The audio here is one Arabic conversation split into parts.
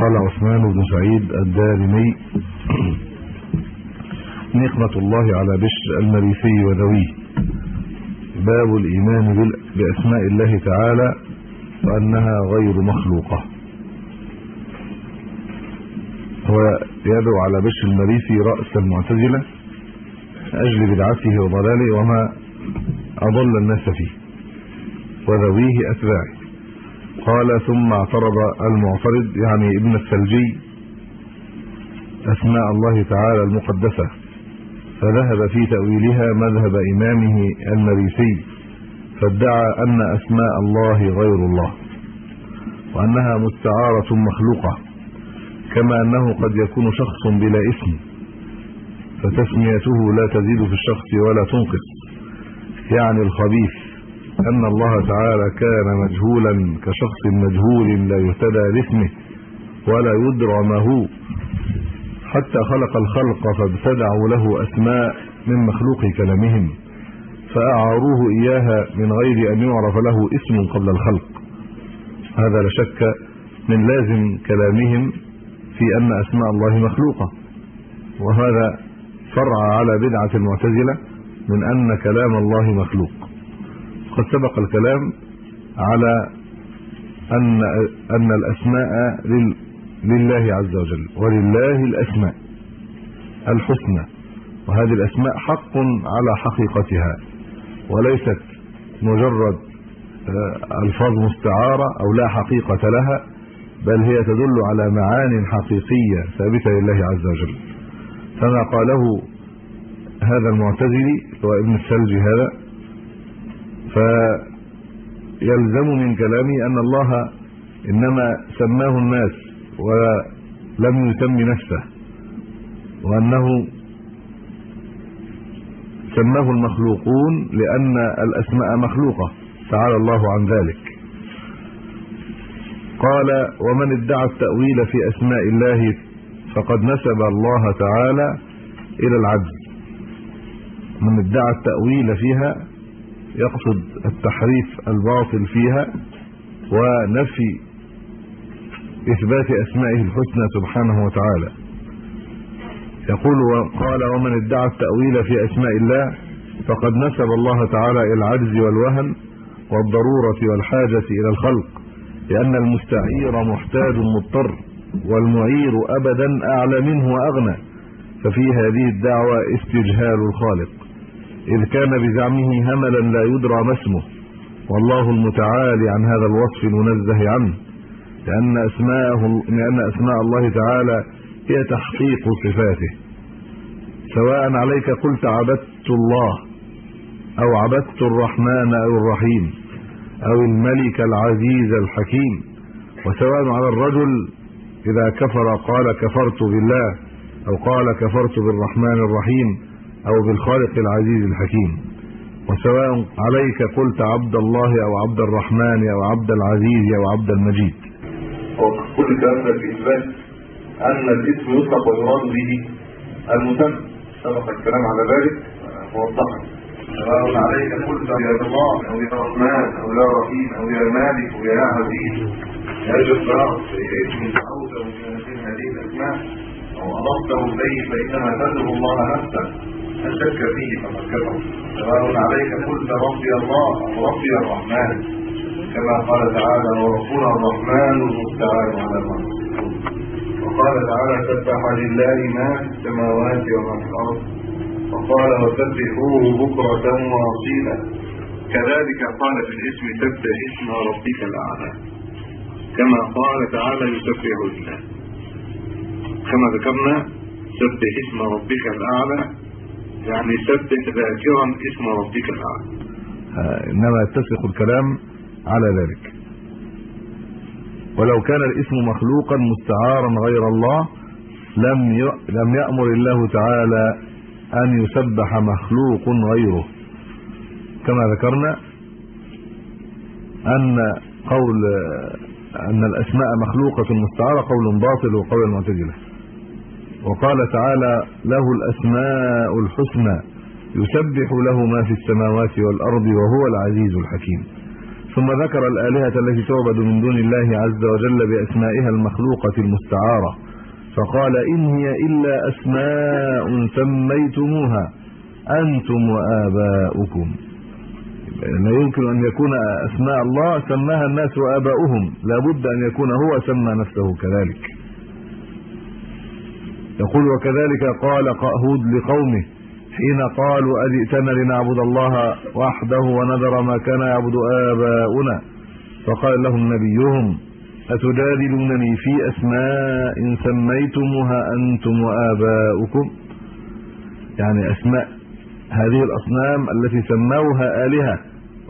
قال عثمان بن سعيد الدارمي نقمة الله على بشر المريسي وذويه باب الإيمان بأسماء الله تعالى وأنها غير مخلوقة. هو يدعو على بشر المريسي رأس المعتزلة أجل بدعته وضلاله وما أضل الناس فيه وذويه أتباعه. قال ثم اعترض المعترض يعني ابن الثلجي أسماء الله تعالى المقدسة فذهب في تأويلها مذهب إمامه المريسي فادعى أن أسماء الله غير الله وأنها مستعارة مخلوقة كما أنه قد يكون شخص بلا اسم فتسميته لا تزيد في الشخص ولا تنقص يعني الخبيث. أن الله تعالى كان مجهولا كشخص مجهول لا يهتدى لاسمه ولا يدرى ما هو. حتى خلق الخلق فابتدعوا له أسماء من مخلوق كلامهم فأعاروه إياها من غير أن يعرف له اسم قبل الخلق. هذا لا شك من لازم كلامهم في أن أسماء الله مخلوقة. وهذا فرع على بدعة المعتزلة من أن كلام الله مخلوق. قد سبق الكلام على أن أن الأسماء لله عز وجل ولله الأسماء الحسنى وهذه الأسماء حق على حقيقتها وليست مجرد ألفاظ مستعارة أو لا حقيقة لها بل هي تدل على معان حقيقية ثابتة لله عز وجل. فما قاله هذا المعتزلي هو ابن الثلج هذا فيلزم من كلامي أن الله إنما سماه الناس ولم يسمي نفسه وأنه سماه المخلوقون لأن الأسماء مخلوقة تعالى الله عن ذلك. قال ومن ادعى التأويل في أسماء الله فقد نسب الله تعالى إلى العجز من ادعى التأويل فيها يقصد التحريف الباطل فيها ونفي إثبات أسمائه الحسنى سبحانه وتعالى. يقول وقال ومن ادعى التأويل في أسماء الله فقد نسب الله تعالى إلى العجز والوهن والضرورة والحاجة إلى الخلق لأن المستعير محتاج مضطر والمعير ابدا أعلى منه وأغنى ففي هذه الدعوة استجهال الخالق. إذ كان بزعمه هملا لا يدرى ما اسمه. والله المتعالي عن هذا الوصف المنزه عنه لأن أسماءه لأن أسماء الله تعالى هي تحقيق صفاته. سواء عليك قلت عبدت الله أو عبدت الرحمن أو الرحيم أو الملك العزيز الحكيم. وسواء على الرجل إذا كفر قال كفرت بالله أو قال كفرت بالرحمن الرحيم. أو بالخالق العزيز الحكيم. وسواء عليك قلت عبد الله أو عبد الرحمن أو عبد العزيز أو عبد المجيد. وكل كلام في اثبات أن الاسم يطلق ويراد به المسمى. سبق الكلام على ذلك. موضحا سواء عليك قلت يا الله أو يا رحمن أو يا رحيم أو يا مالك أو يا عزيز يا جبار اسم دعوته من هذه الاسماء أو أضفته إليه فإنما تدعو الله نفسه. شك فيه كفر سواء عليك قلت ربي الله أو ربي الرحمن. كما قال تعالى وربنا الرحمن المستعان على ما وقال تعالى سبح لله ما في السماوات وما في الأرض وقال وسبحوه بكرة وأصيلا كذلك قال في الاسم سبح اسم ربك الأعلى كما قال تعالى يسبح لله كما ذكرنا سبح اسم ربك الأعلى يعني سبح ذاكرا اسم ربك الأعلى. إنما يتسق الكلام على ذلك. ولو كان الاسم مخلوقا مستعارا غير الله لم لم يأمر الله تعالى أن يسبح مخلوق غيره. كما ذكرنا أن قول أن الأسماء مخلوقة مستعارة قول باطل وقول المعتزلة. وقال تعالى له الأسماء الحسنى يسبح له ما في السماوات والأرض وهو العزيز الحكيم. ثم ذكر الآلهة التي تعبد من دون الله عز وجل بأسمائها المخلوقة المستعارة فقال إن هي إلا أسماء سميتموها أنتم وآباؤكم. لا يمكن أن يكون أسماء الله سماها الناس وآباؤهم لابد أن يكون هو سمى نفسه كذلك. يقول وكذلك قال هود لقومه حين قالوا أجئتنا لنعبد الله وحده ونذر ما كان يعبد آباؤنا فقال لهم نبيهم أتجادلونني في أسماء سميتموها أنتم وآباؤكم يعني أسماء هذه الأصنام التي سموها آلهة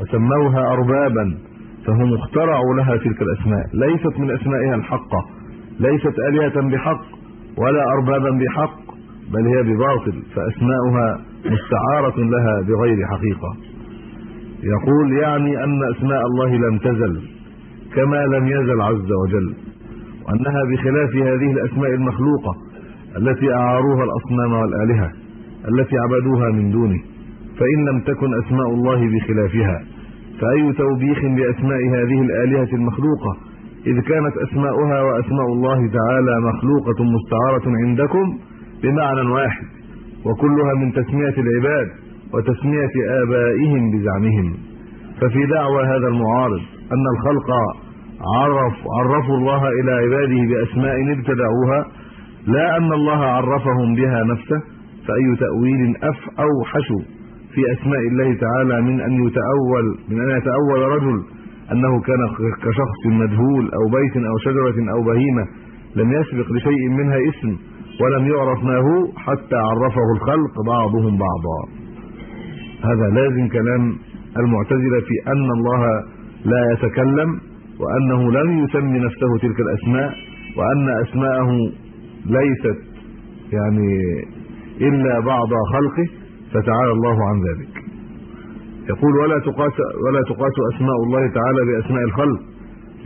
وسموها أربابا فهم اخترعوا لها تلك الأسماء ليست من أسمائها الحقة ليست آلهة بحق ولا أربابا بحق بل هي بباطل فأسماؤها مستعارة لها بغير حقيقة. يقول يعني أن أسماء الله لم تزل كما لم يزل عز وجل وأنها بخلاف هذه الأسماء المخلوقة التي أعاروها الأصنام والآلهة التي عبدوها من دونه. فإن لم تكن أسماء الله بخلافها فأي توبيخ بأسماء هذه الآلهة المخلوقة إذ كانت أسماؤها وأسماء الله تعالى مخلوقة مستعارة عندكم بمعنى واحد وكلها من تسمية العباد وتسمية آبائهم بزعمهم. ففي دعوى هذا المعارض أن الخلق عرف عرفوا الله إلى عباده بأسماء ابتدعوها لا أن الله عرفهم بها نفسه فأي تأويل أف أوحش في أسماء الله تعالى من أن يتأول من أن يتأول رجل أنه كان كشخص مجهول أو بيت أو شجرة أو بهيمة لم يسبق لشيء منها اسم ولم يعرف ما هو حتى عرفه الخلق بعضهم بعضا. هذا لازم كلام المعتزلة في أن الله لا يتكلم وأنه لم يسمي نفسه تلك الأسماء وأن أسماءه ليست يعني إلا بعض خلقه فتعالى الله عن ذلك. يقول ولا تقاس ولا تقاس أسماء الله تعالى باسماء الخلق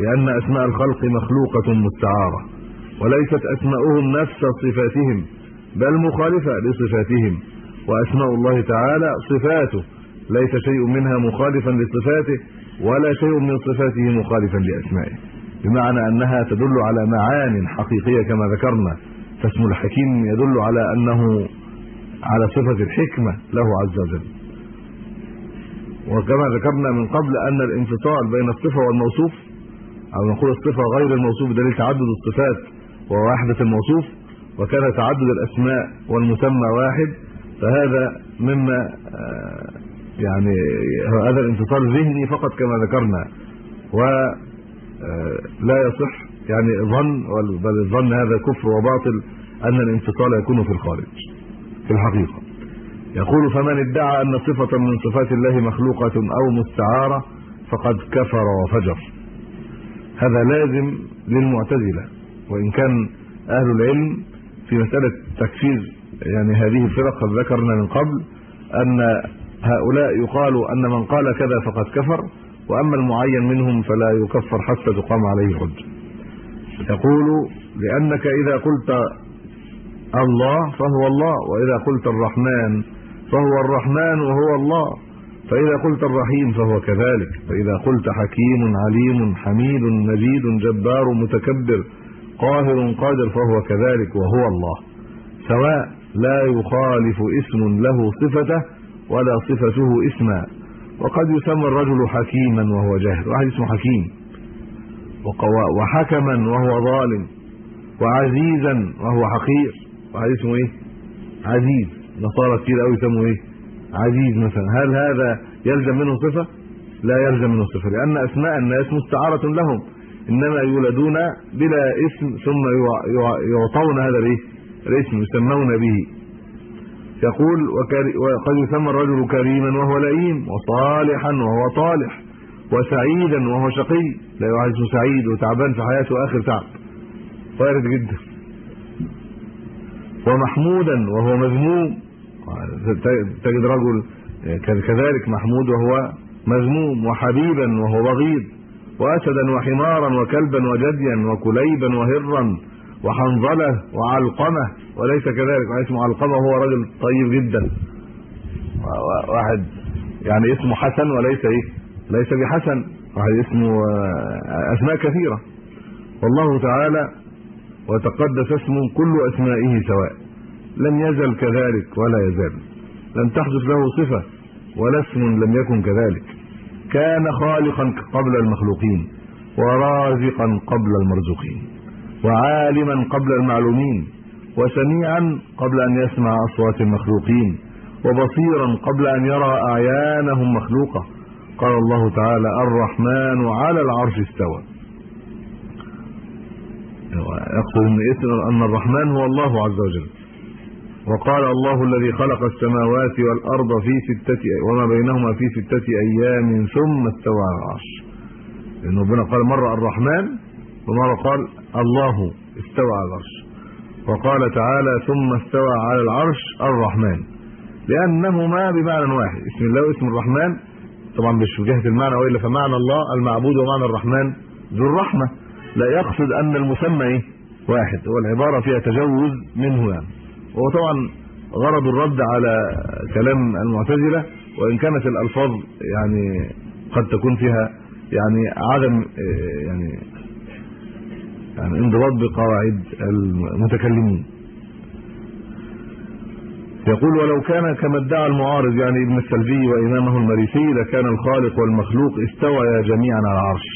لأن أسماء الخلق مخلوقة مستعارة وليست أسماؤهم نفس صفاتهم بل مخالفة لصفاتهم وأسماء الله تعالى صفاته ليس شيء منها مخالفا لصفاته ولا شيء من صفاته مخالفا لأسمائه بمعنى أنها تدل على معان حقيقية كما ذكرنا فاسم الحكيم يدل على أنه على صفة الحكمة له عز وجل. وكما ذكرنا من قبل أن الانفصال بين الصفة والموصوف أو نقول الصفة غير الموصوف دليل تعدد الصفات ووحده الموصوف وكان تعدد الأسماء والمسمى واحد فهذا مما يعني هذا الانفصال ذهني فقط كما ذكرنا ولا يصح يعني ظن بل الظن هذا كفر وباطل أن الانفصال يكون في الخارج في الحقيقة. يقول فمن ادعى أن صفة من صفات الله مخلوقة أو مستعارة فقد كفر وفجر. هذا لازم للمعتزلة وإن كان أهل العلم في مسألة تكفير يعني هذه الفرق قد ذكرنا من قبل أن هؤلاء يقال أن من قال كذا فقد كفر وأما المعين منهم فلا يكفر حتى تقام عليه الحجه يقول لأنك إذا قلت الله فهو الله وإذا قلت الرحمن فهو الرحمن وهو الله. فإذا قلت الرحيم فهو كذلك. فإذا قلت حكيم عليم حميد مجيد جبار متكبر قاهر قادر فهو كذلك وهو الله. سواء لا يخالف اسم له صفته ولا صفته اسما. وقد يسمى الرجل حكيما وهو جاهل. واحد اسمه حكيم. وحكما وهو ظالم. وعزيزا وهو حقير. واحد اسمه إيه؟ عزيز. نصارى كتير قوي يسموه إيه؟ عزيز مثلا. هل هذا يلزم منه صفة؟ لا يلزم منه صفة لأن أسماء الناس مستعارة لهم. إنما يولدون بلا اسم ثم يعطون هذا الإيه؟ الاسم يسمون به. يقول وقد يسمى الرجل كريما وهو لئيم وصالحا وهو طالح وسعيدا وهو شقي. لا يعز سعيد وتعبان في حياته آخر تعب. وارد جدا. ومحمودا وهو مذموم. تجد رجل كذلك محمود وهو مذموم وحبيبا وهو بغيض واسدا وحمارا وكلبا وجديا وكليبا وهرا وحنظلة وعلقمة وليس كذلك. اسمه علقمة وهو رجل طيب جدا. واحد يعني اسمه حسن وليس إيه؟ ليس بحسن. واحد اسمه أسماء كثيرة. والله تعالى وتقدس اسمه كل أسمائه سواء. لم يزل كذلك ولا يزال. لم تحدث له صفة ولا اسم لم يكن كذلك. كان خالقا قبل المخلوقين ورازقا قبل المرزوقين وعالما قبل المعلومين وسميعا قبل أن يسمع أصوات المخلوقين وبصيرا قبل أن يرى أعيانهم مخلوقة. قال الله تعالى الرحمن على العرش استوى. يقصد إن اسم أن الرحمن هو الله عز وجل. وقال الله الذي خلق السماوات والأرض في ستة وما بينهما في ستة أيام ثم استوى على العرش. لأن ربنا قال مره الرحمن ومره قال الله استوى على العرش. وقال تعالى ثم استوى على العرش الرحمن. لأنهما بمعنى واحد اسم الله واسم الرحمن. طبعا مش في جهة المعنى وإلا فمعنى الله المعبود ومعنى الرحمن ذو الرحمة. لا يقصد أن المسمى إيه؟ واحد. هو العبارة فيها تجوز منه يعني. وهو طبعا غرض الرد على كلام المعتزلة وإن كانت الألفاظ يعني قد تكون فيها يعني عدم يعني يعني انضباط بقواعد المتكلمين يقول ولو كان كما ادعى المعارض يعني ابن السلبي وإمامه المريسي لكان الخالق والمخلوق استويا جميعا على العرش.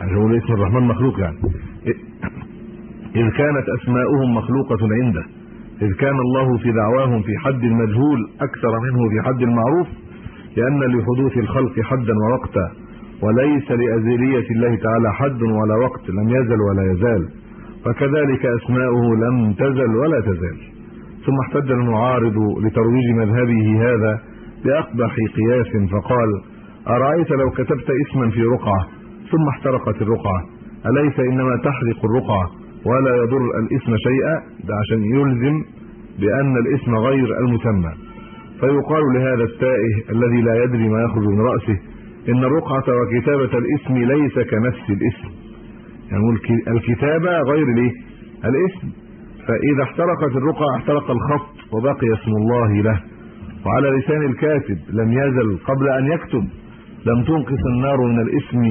يعني هو اسم الرحمن مخلوق يعني. إذ كانت أسماؤهم مخلوقة عنده. إذ كان الله في دعواهم في حد المجهول أكثر منه في حد المعروف لأن لحدوث الخلق حدا ووقتا وليس لأزلية الله تعالى حد ولا وقت لم يزل ولا يزال فكذلك أسماؤه لم تزل ولا تزال. ثم احتج المعارض لترويج مذهبه هذا باقبح قياس فقال أرأيت لو كتبت اسما في رقعة ثم احترقت الرقعة أليس إنما تحرق الرقعة؟ ولا يضر الاسم شيئا ده عشان يلزم بأن الاسم غير المسمى. فيقال لهذا التائه الذي لا يدري ما يخرج من رأسه إن الرقعه وكتابة الاسم ليس كنفس الاسم يعني الكتابة غير الايه الاسم فإذا احترقت الرقعة احترق الخط وبقي اسم الله له. وعلى لسان الكاتب لم يزل قبل أن يكتب لم تنقص النار من الاسم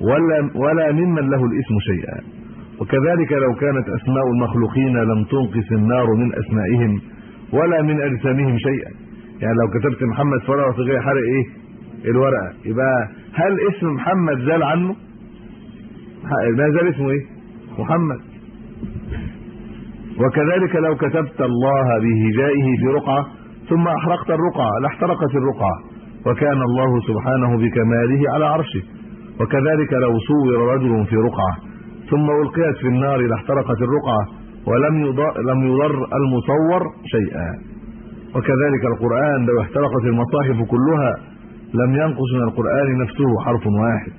ولا ولا ممن له الاسم شيئا. وكذلك لو كانت أسماء المخلوقين لم تنقص النار من أسمائهم ولا من أجسامهم شيئا. يعني لو كتبت محمد فورقه صغيره حرق إيه؟ الورقة. يبقى هل اسم محمد زال عنه؟ ما زال اسمه إيه؟ محمد. وكذلك لو كتبت الله بهجائه في رقعة ثم أحرقت الرقعة لاحترقت الرقعة. وكان الله سبحانه بكماله على عرشه. وكذلك لو صور رجل في رقعة ثم ألقيت في النار لاحترقت الرقعة ولم يضر لم يضر المصور شيئا. وكذلك القرآن لو احترقت المصاحف كلها لم ينقص من القرآن نفسه حرف واحد.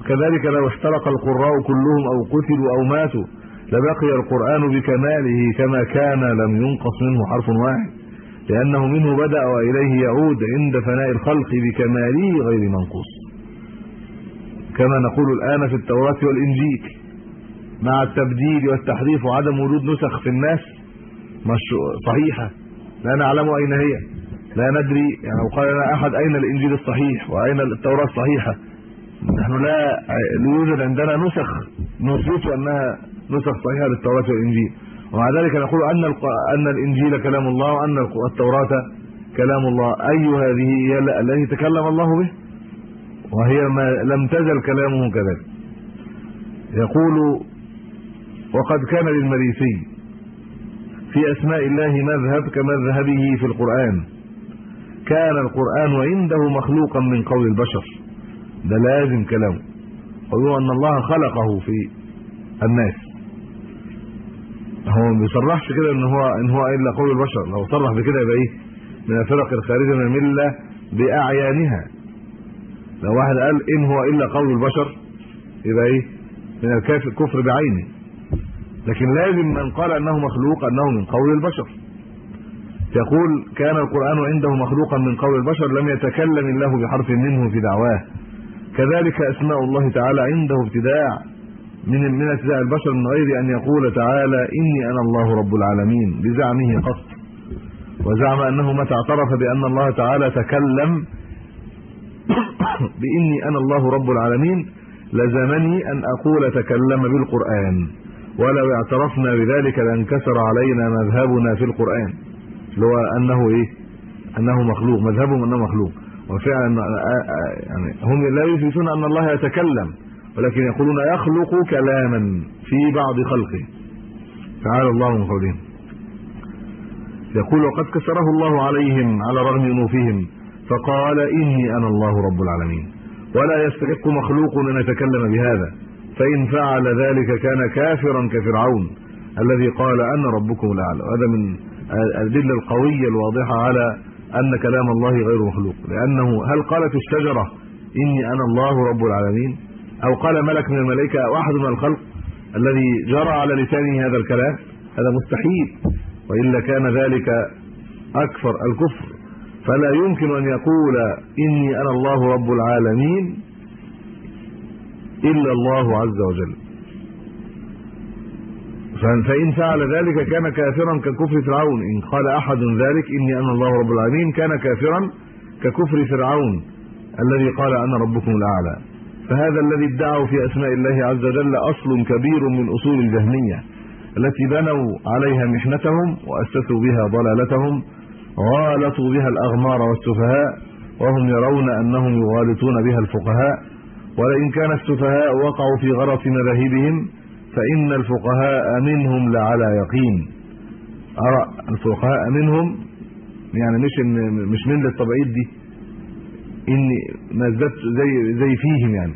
وكذلك لو احترق القراء كلهم أو قتلوا أو ماتوا لبقي القرآن بكماله كما كان لم ينقص منه حرف واحد. لأنه منه بدأ وإليه يعود عند فناء الخلق بكماله غير منقوص. كما نقول الآن في التوراة والإنجيل. مع التبديل والتحريف وعدم وجود نسخ في الناس مش صحيحة. لا نعلم أين هي. لا ندري. يعني لو قال لنا أحد أين الإنجيل الصحيح وأين التوراة الصحيحة. نحن لا يوجد عندنا نسخ نثبت أنها نسخ صحيحة للتوراة والإنجيل. ومع ذلك نقول أن أن الإنجيل كلام الله وأن التوراة كلام الله. أي هذه هي التي تكلم الله به؟ وهي ما لم تزل كلامه كذلك. يقول وقد كان للمريسي في أسماء الله مذهب كمذهبه في القرآن. كان القرآن عنده مخلوقا من قول البشر. ده لازم كلامه وهو أن الله خلقه في الناس. هو ما بيصرحش كده إن هو إن هو إلا قول البشر. لو صرح بكده يبقى إيه؟ من الفرق الخارجة من الملة بأعيانها. لو واحد قال إن هو إلا قول البشر يبقى إيه؟ من الكافر كفر بعينه. لكن لازم من قال أنه مخلوق أنه من قول البشر. يقول كان القرآن عنده مخلوقا من قول البشر لم يتكلم الله بحرف منه في دعواه. كذلك أسماء الله تعالى عنده ابتداع من من ابتداع البشر من غير أن يقول تعالى إني أنا الله رب العالمين بزعمه قط. وزعم أنه متى اعترف بأن الله تعالى تكلم بإني أنا الله رب العالمين لزمني أن أقول تكلم بالقرآن. ولو اعترفنا بذلك لانكسر علينا مذهبنا في القرآن. اللي هو أنه إيه؟ أنه مخلوق مذهبهم أنه مخلوق. وفعلا يعني هم لا يثبتون أن الله يتكلم ولكن يقولون يخلق كلاما في بعض خلقه. تعالى الله من قولهم يقول وقد كسره الله عليهم على رغم انوفهم فقال إني أنا الله رب العالمين. ولا يستحق مخلوق أن يتكلم بهذا. فإن فعل ذلك كان كافرا كفرعون الذي قال أنا ربكم الأعلى. وهذا من الأدلة القوية الواضحة على أن كلام الله غير مخلوق. لأنه هل قالت الشجرة إني أنا الله رب العالمين؟ أو قال ملك من الملائكة أو احد من الخلق الذي جرى على لسانه هذا الكلام؟ هذا مستحيل. وإلا كان ذلك أكثر الكفر. فلا يمكن أن يقول إني أنا الله رب العالمين إلا الله عز وجل. فان فعل ذلك كان كافرا ككفر فرعون. إن قال أحد ذلك إني أنا الله رب العالمين كان كافرا ككفر فرعون الذي قال أنا ربكم الأعلى. فهذا الذي ادعوا في اسماء الله عز وجل أصل كبير من أصول الجهمية التي بنوا عليها محنتهم وأسسوا بها ضلالتهم غالطوا بها الأغمار والسفهاء وهم يرون أنهم يغالطون بها الفقهاء. ولئن كان السفهاء وقعوا في غلط مذاهبهم فإن الفقهاء منهم لعلى يقين. أرى الفقهاء منهم؟ يعني مش إن مش من الطبيعيات دي. ان نزلت زي زي فيهم يعني.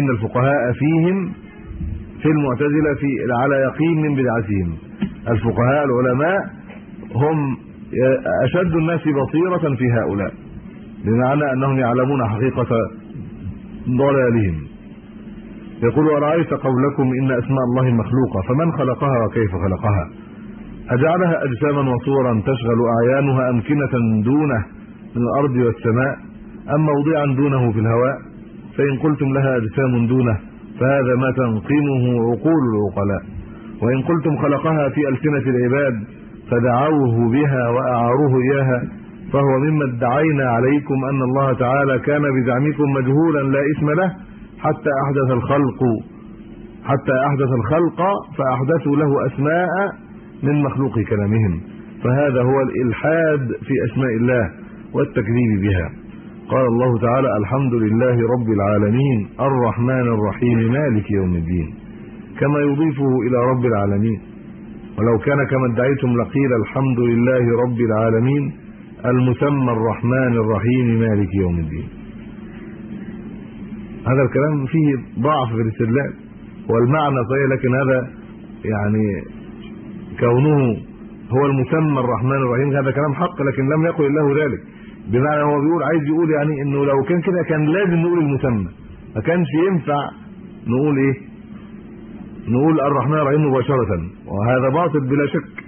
إن الفقهاء فيهم في المعتزلة في على يقين من بدعتهم. الفقهاء العلماء هم أشد الناس بصيرة في هؤلاء. بمعنى أنهم يعلمون حقيقة ضلالهم. يقول أرأيت قولكم إن أسماء الله مخلوقة فمن خلقها وكيف خلقها؟ أجعلها أجساما وصورا تشغل أعيانها أمكنة دونه من الأرض والسماء أم موضعا دونه في الهواء؟ فإن قلتم لها أجسام دونه فهذا ما تنقمه عقول العقلاء. وإن قلتم خلقها في ألسنة العباد فدعوه بها وأعاروه إياها. فهو مما ادعينا عليكم أن الله تعالى كان بزعمكم مجهولا لا اسم له حتى أحدث الخلق. حتى أحدث الخلق فأحدثوا له أسماء من مخلوق كلامهم. فهذا هو الإلحاد في أسماء الله والتكذيب بها. قال الله تعالى الحمد لله رب العالمين الرحمن الرحيم مالك يوم الدين. كما يضيفه إلى رب العالمين. ولو كان كما ادعيتم لقيل الحمد لله رب العالمين المسمى الرحمن الرحيم مالك يوم الدين. هذا الكلام فيه ضعف في الاستدلال والمعنى صحيح لكن هذا يعني كونه هو المسمى الرحمن الرحيم هذا كلام حق لكن لم يقل الله ذلك. بمعنى هو بيقول عايز يقول يعني إنه لو كان كده كان لازم نقول المسمى. ما كانش ينفع نقول إيه؟ نقول الرحمن الرحيم مباشرة وهذا باطل بلا شك.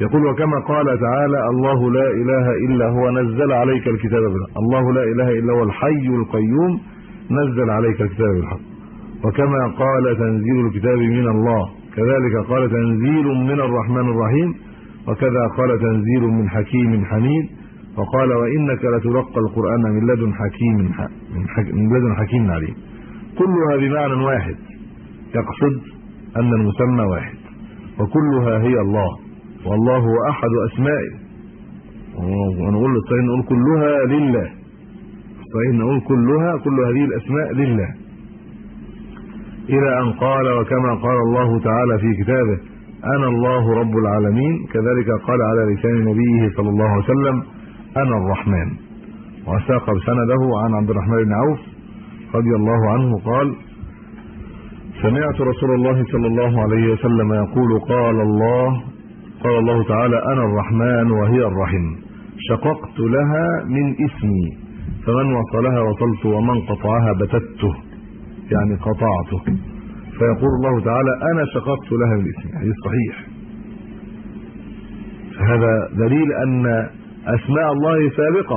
يقول وكما قال تعالى الله لا إله إلا هو نزل عليك الكتاب بالحق. الله لا إله إلا هو الحي القيوم نزل عليك الكتاب بالحق. وكما قال تنزيل الكتاب من الله. كذلك قال تنزيل من الرحمن الرحيم. وكذا قال تنزيل من حكيم حميد. وقال وإنك لتلقى القرآن من لدن حكيم من, لدن حكيم عليم. كلها بمعنى واحد. يقصد أن المسمى واحد. وكلها هي الله. والله هو أحد أسمائه. ونقول للصحيح نقول كلها لله. صحيح نقول كلها كل هذه الأسماء لله. إلى أن قال وكما قال الله تعالى في كتابه أنا الله رب العالمين. كذلك قال على لسان نبيه صلى الله عليه وسلم أنا الرحمن. وساق بسنده عن عبد الرحمن بن عوف رضي الله عنه قال سمعت رسول الله صلى الله عليه وسلم يقول قال الله قال الله تعالى أنا الرحمن وهي الرحم شققت لها من اسمي فمن وصلها وصلت ومن قطعها بتته يعني قطعته فيقول الله تعالى أنا شققت لها من اسمي حديث صحيح. فهذا دليل أن أسماء الله سابقة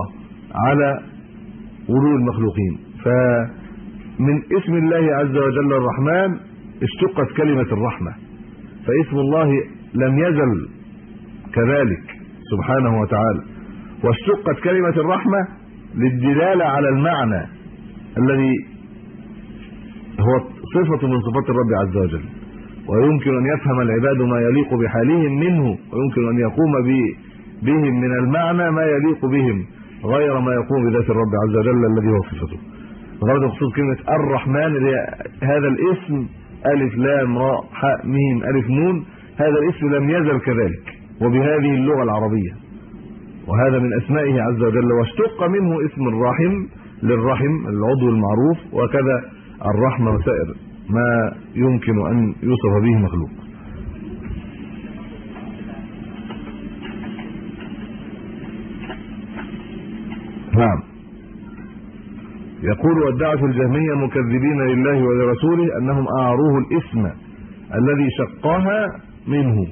على ورود المخلوقين. فمن اسم الله عز وجل الرحمن اشتقت كلمة الرحمة. فاسم الله لم يزل كذلك سبحانه وتعالى. واشتقت كلمة الرحمة للدلالة على المعنى الذي هو صفة من صفات الرب عز وجل. ويمكن أن يفهم العباد ما يليق بحالهم منه ويمكن أن يقوم بهم من المعنى ما يليق بهم غير ما يقوم بذات الرب عز وجل الذي هو صفته. غرض خصوص كلمة الرحمن هذا الاسم ألف لام راء حاء ميم ألف نون هذا الاسم لم يزل كذلك وبهذه اللغة العربية. وهذا من أسمائه عز وجل واشتق منه اسم الرحم للرحم العضو المعروف وكذا الرحمة وسائر ما يمكن أن يوصف به مخلوق. نعم. يقول ودعت الجهمية مكذبين لله ولرسوله أنهم أعروه الاسم الذي شقها منه.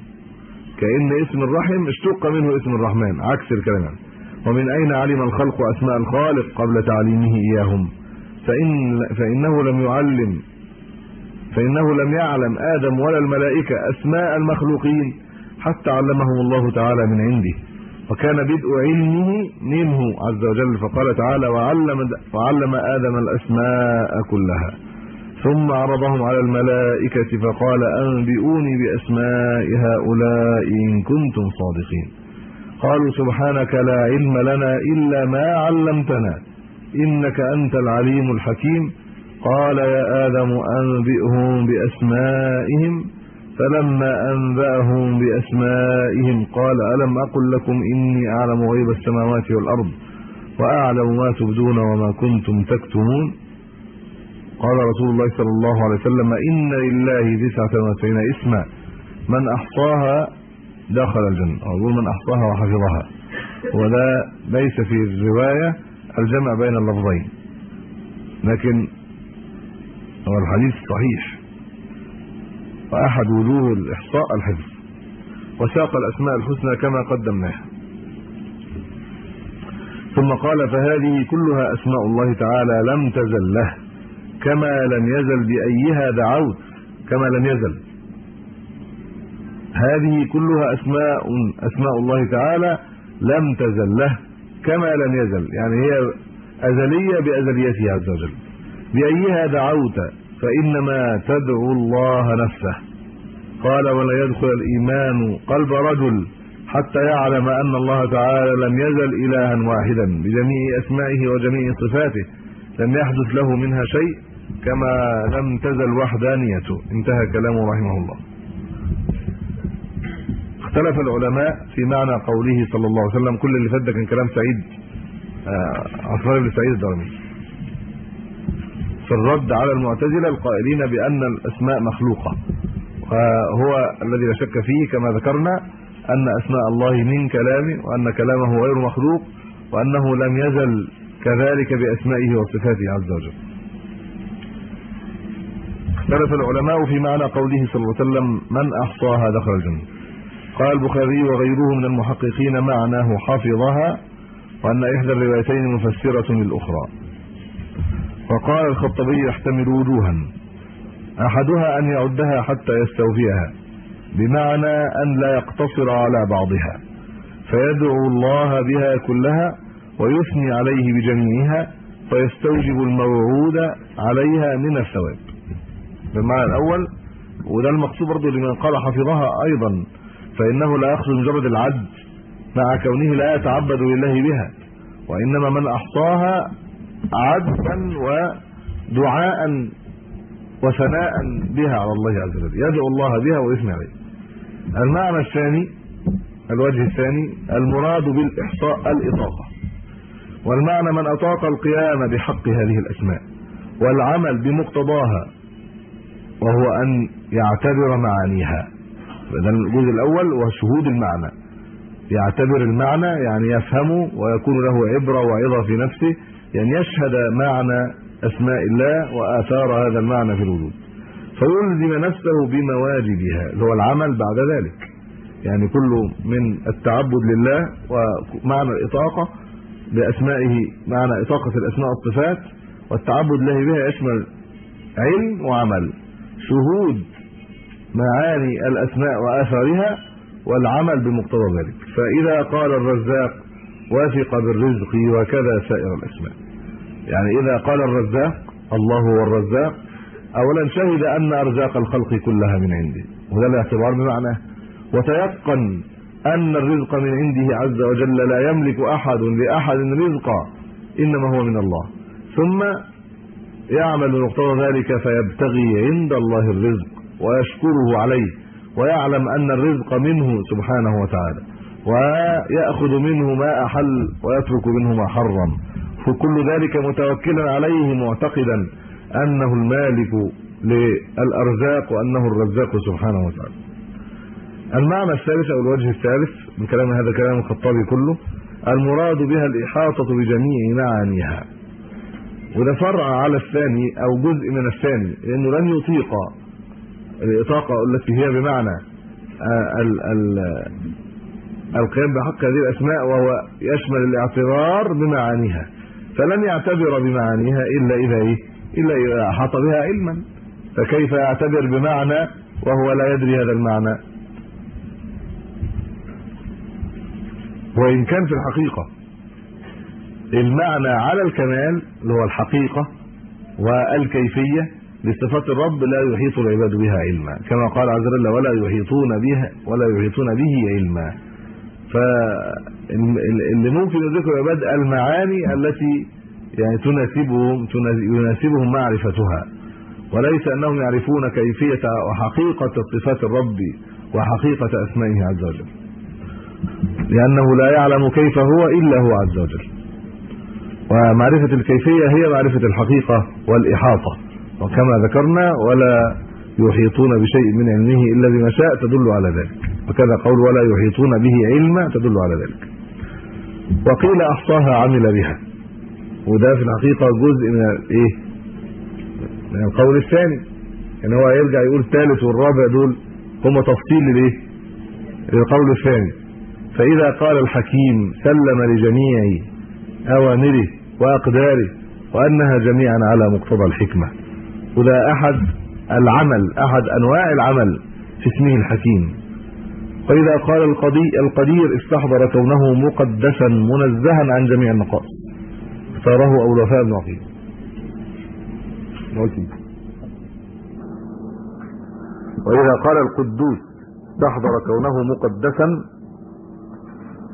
كأن اسم الرحم اشتق منه اسم الرحمن. عكس الكلام. ومن أين علم الخلق أسماء الخالق قبل تعليمه إياهم؟ فإن فإنه لم يعلم فإنه لم يعلم آدم ولا الملائكة أسماء المخلوقين حتى علمهم الله تعالى من عنده. وكان بدء علمه منه عز وجل. فقال تعالى وعلم وعلم آدم الأسماء كلها. ثم عرضهم على الملائكة فقال أنبئوني بأسماء هؤلاء إن كنتم صادقين. قالوا سبحانك لا علم لنا إلا ما علمتنا. إنك أنت العليم الحكيم. قال يا آدم أنبئهم بأسمائهم. فلما أنبأهم بأسمائهم قال ألم أقل لكم إني أعلم غيب السماوات والأرض وأعلم ما تبدون وما كنتم تكتمون؟ قال رسول الله صلى الله عليه وسلم إن لله 99 اسما من أحصاها دخل الجنة. أو من أحصاها وحفظها. وده ليس في الرواية الجمع بين اللفظين. لكن هو الحديث صحيح. وأحد وجوه الإحصاء الحفظ. وساق الأسماء الحسنى كما قدمناها. ثم قال فهذه كلها أسماء الله تعالى لم تزل له. كما لم يزل بأيها دعوت كما لم يزل. هذه كلها أسماء أسماء الله تعالى لم تزل له كما لم يزل. يعني هي أزلية بازليته عز وجل. بأيها دعوت فإنما تدعو الله نفسه. قال ولا يدخل الإيمان قلب رجل حتى يعلم أن الله تعالى لم يزل إلها واحدا بجميع أسمائه وجميع صفاته لم يحدث له منها شيء كما لم تزل وحدانيته انتهى كلامه رحمه الله. اختلف العلماء في معنى قوله صلى الله عليه وسلم. كل اللي فات ده كان كلام سعيد. عثمان بن سعيد الدارمي في الرد على المعتزلة القائلين بأن الأسماء مخلوقة. وهو الذي لا شك فيه كما ذكرنا أن أسماء الله من كلامه وأن كلامه غير مخلوق وأنه لم يزل كذلك بأسمائه وصفاته عز وجل. اختلف العلماء في معنى قوله صلى الله عليه وسلم من احصاها دخل الجنة؟ قال البخاري وغيره من المحققين معناه حفظها وأن إحدى الروايتين مفسرة للأخرى. وقال الخطبي يحتمل وجوها أحدها أن يعدها حتى يستوفيها بمعنى أن لا يقتصر على بعضها فيدعو الله بها كلها ويثني عليه بجميعها فيستوجب الموعود عليها من الثواب. بالمعنى الأول وده المقصود برضه لمن قال حفظها أيضا فإنه لا يقصد مجرد العد مع كونه لا يتعبد لله بها وإنما من أحصاها عبدا ودعاء وثناء بها على الله عز وجل يدعو الله بها ويثني عليه. المعنى الثاني الوجه الثاني المراد بالإحصاء الإطاقة. والمعنى من أطاق القيام بحق هذه الأسماء والعمل بمقتضاها وهو أن يعتبر معانيها. ده الجزء الأول وهو شهود المعنى. يعتبر المعنى يعني يفهمه ويكون له عبرة وعظة في نفسه يعني يشهد معنى أسماء الله وآثار هذا المعنى في الوجود. فيلزم نفسه بمواجبها اللي هو العمل بعد ذلك. يعني كله من التعبد لله ومعنى الإطاقة بأسمائه معنى إطاقة الأسماء والصفات والتعبد له بها يشمل علم وعمل. شهود معاني الأسماء وآثارها والعمل بمقتضى ذلك. فإذا قال الرزاق وافق بالرزق وكذا سائر الأسماء. يعني إذا قال الرزاق الله هو الرزاق اولا شهد أن أرزاق الخلق كلها من عنده. وده الاعتبار بمعناه وتيقن أن الرزق من عنده عز وجل لا يملك أحد لأحد رزقا إنما هو من الله. ثم يعمل بمقتضى ذلك فيبتغي عند الله الرزق ويشكره عليه ويعلم أن الرزق منه سبحانه وتعالى ويأخذ منه ما أحل ويترك منه ما حرم فكل ذلك متوكلا عليه معتقدا أنه المالك للأرزاق وأنه الرزاق سبحانه وتعالى. المعنى الثالث أو الوجه الثالث من كلام هذا كلام الخطابي كله المراد بها الإحاطة بجميع معانيها. وده فرع على الثاني أو جزء من الثاني لأنه لن يطيق الإطاقة التي هي بمعنى ال ال القيام بحق هذه الأسماء وهو يشمل الاعتبار بمعانيها فلن يعتبر بمعانيها إلا إذا إيه؟ إلا إذا أحاط بها علما فكيف يعتبر بمعنى وهو لا يدري هذا المعنى؟ وإن كان في الحقيقة المعنى على الكمال اللي هو الحقيقة والكيفية لصفات الرب لا يحيط العباد بها علما. كما قال عز وجل ولا يحيطون بها ولا يحيطون به علما. فاللي ممكن يدركوا العباد المعاني التي يعني تناسبهم يناسبهم معرفتها. وليس أنهم يعرفون كيفية وحقيقة صفات الرب وحقيقة أسمائه عز وجل. لأنه لا يعلم كيف هو إلا هو عز وجل. ومعرفة الكيفية هي معرفة الحقيقة والإحاطة. وكما ذكرنا ولا يحيطون بشيء من علمه إلا بما شاء تدل على ذلك. وكذا قول ولا يحيطون به علما تدل على ذلك. وقيل أحصاها عمل بها. وده في الحقيقة جزء من الايه من القول الثاني. إن هو يرجع يقول الثالث والرابع دول هم تفصيل للايه للقول الثاني. فإذا قال الحكيم سلم لجميع أوامره واقداره وأنها جميعا على مقتضى الحكمة. وده أحد العمل أحد أنواع العمل في اسمه الحكيم. فإذا قال القدي القدير استحضر كونه مقدسا منزها عن جميع النقائص. اختاره أبو الوفاء بن عقيل. وإذا قال القدوس استحضر كونه مقدسا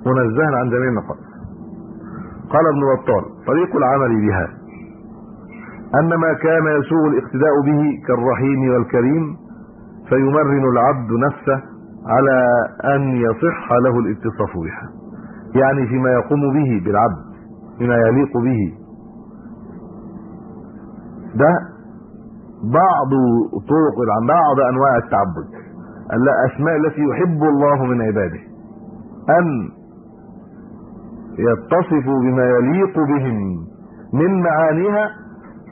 منزها عن جميع النقائص. قال ابن بطال طريق العمل بها. أن ما كان يسوغ الاقتداء به كالرحيم والكريم فيمرن العبد نفسه على أن يصح له الاتصاف بها. يعني فيما يقوم به بالعبد بما يليق به. ده بعض طرق عن بعض أنواع التعبد. الأسماء التي يحب الله من عباده. أن يتصفوا بما يليق بهم من معانيها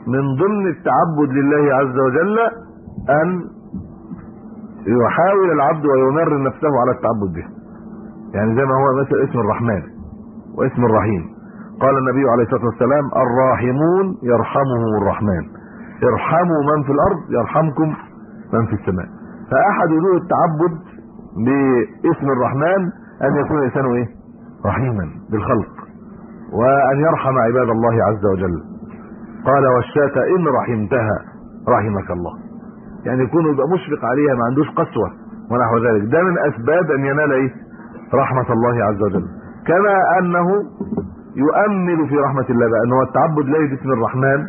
من ضمن التعبد لله عز وجل أن يحاول العبد ويمرن نفسه على التعبد به. يعني زي ما هو مثل اسم الرحمن واسم الرحيم. قال النبي عليه الصلاة والسلام الراحمون يرحمهم الرحمن. ارحموا من في الأرض يرحمكم من في السماء. فأحد وجوه التعبد باسم الرحمن أن يكون الإنسان إيه؟ رحيما بالخلق وأن يرحم عباد الله عز وجل. قال والشاة إن رحمتها رحمك الله. يعني يكون يبقى مشفق عليها ما عندوش قسوة ونحو ذلك. ده من أسباب أن ينال إيه؟ رحمة الله عز وجل. كما أنه يؤمل في رحمة الله بقى هو التعبد لا باسم الرحمن.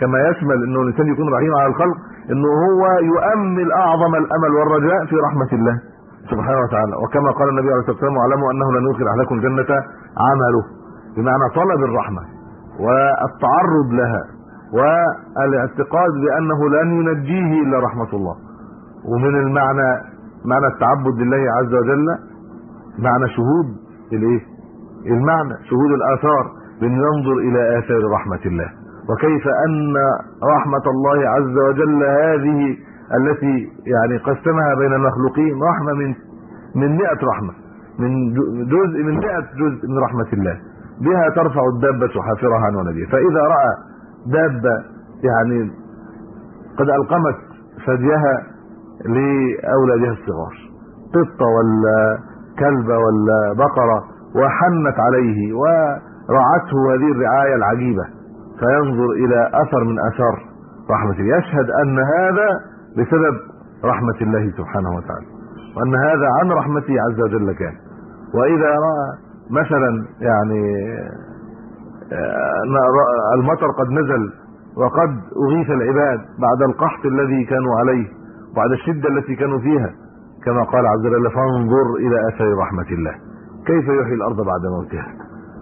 كما يشمل أنه الإنسان يكون رحيم على الخلق إنه هو يؤمل أعظم الأمل والرجاء في رحمة الله. سبحانه وتعالى. وكما قال النبي عليه الصلاة والسلام واعلموا أنه لن يدخل احدكم الجنة عمله. بمعنى طلب الرحمة والتعرض لها والاعتقاد بأنه لن ينجيه إلا رحمة الله. ومن المعنى معنى التعبد لله عز وجل معنى شهود الإيه؟ المعنى شهود الآثار بننظر إلى آثار رحمة الله. وكيف أن رحمة الله عز وجل هذه التي يعني قسمها بين المخلوقين رحمة من من 100 رحمة من جزء من 100 جزء من رحمة الله. بها ترفع الدابة حافرها عن ولدها فإذا رأى دابة يعني قد ألقمت ثديها لأولادها الصغار. قطة ولا كلبه ولا بقرة وحنت عليه ورعته هذه الرعاية العجيبة فينظر إلى أثر من أثار رحمه يشهد أن هذا بسبب رحمة الله سبحانه وتعالى. وأن هذا عن رحمته عز وجل كان. وإذا رأى مثلا يعني المطر قد نزل وقد أغيث العباد بعد القحط الذي كانوا عليه بعد الشدة التي كانوا فيها كما قال عز وجل فانظر إلى أثر رحمة الله. كيف يحيي الأرض بعد موتها؟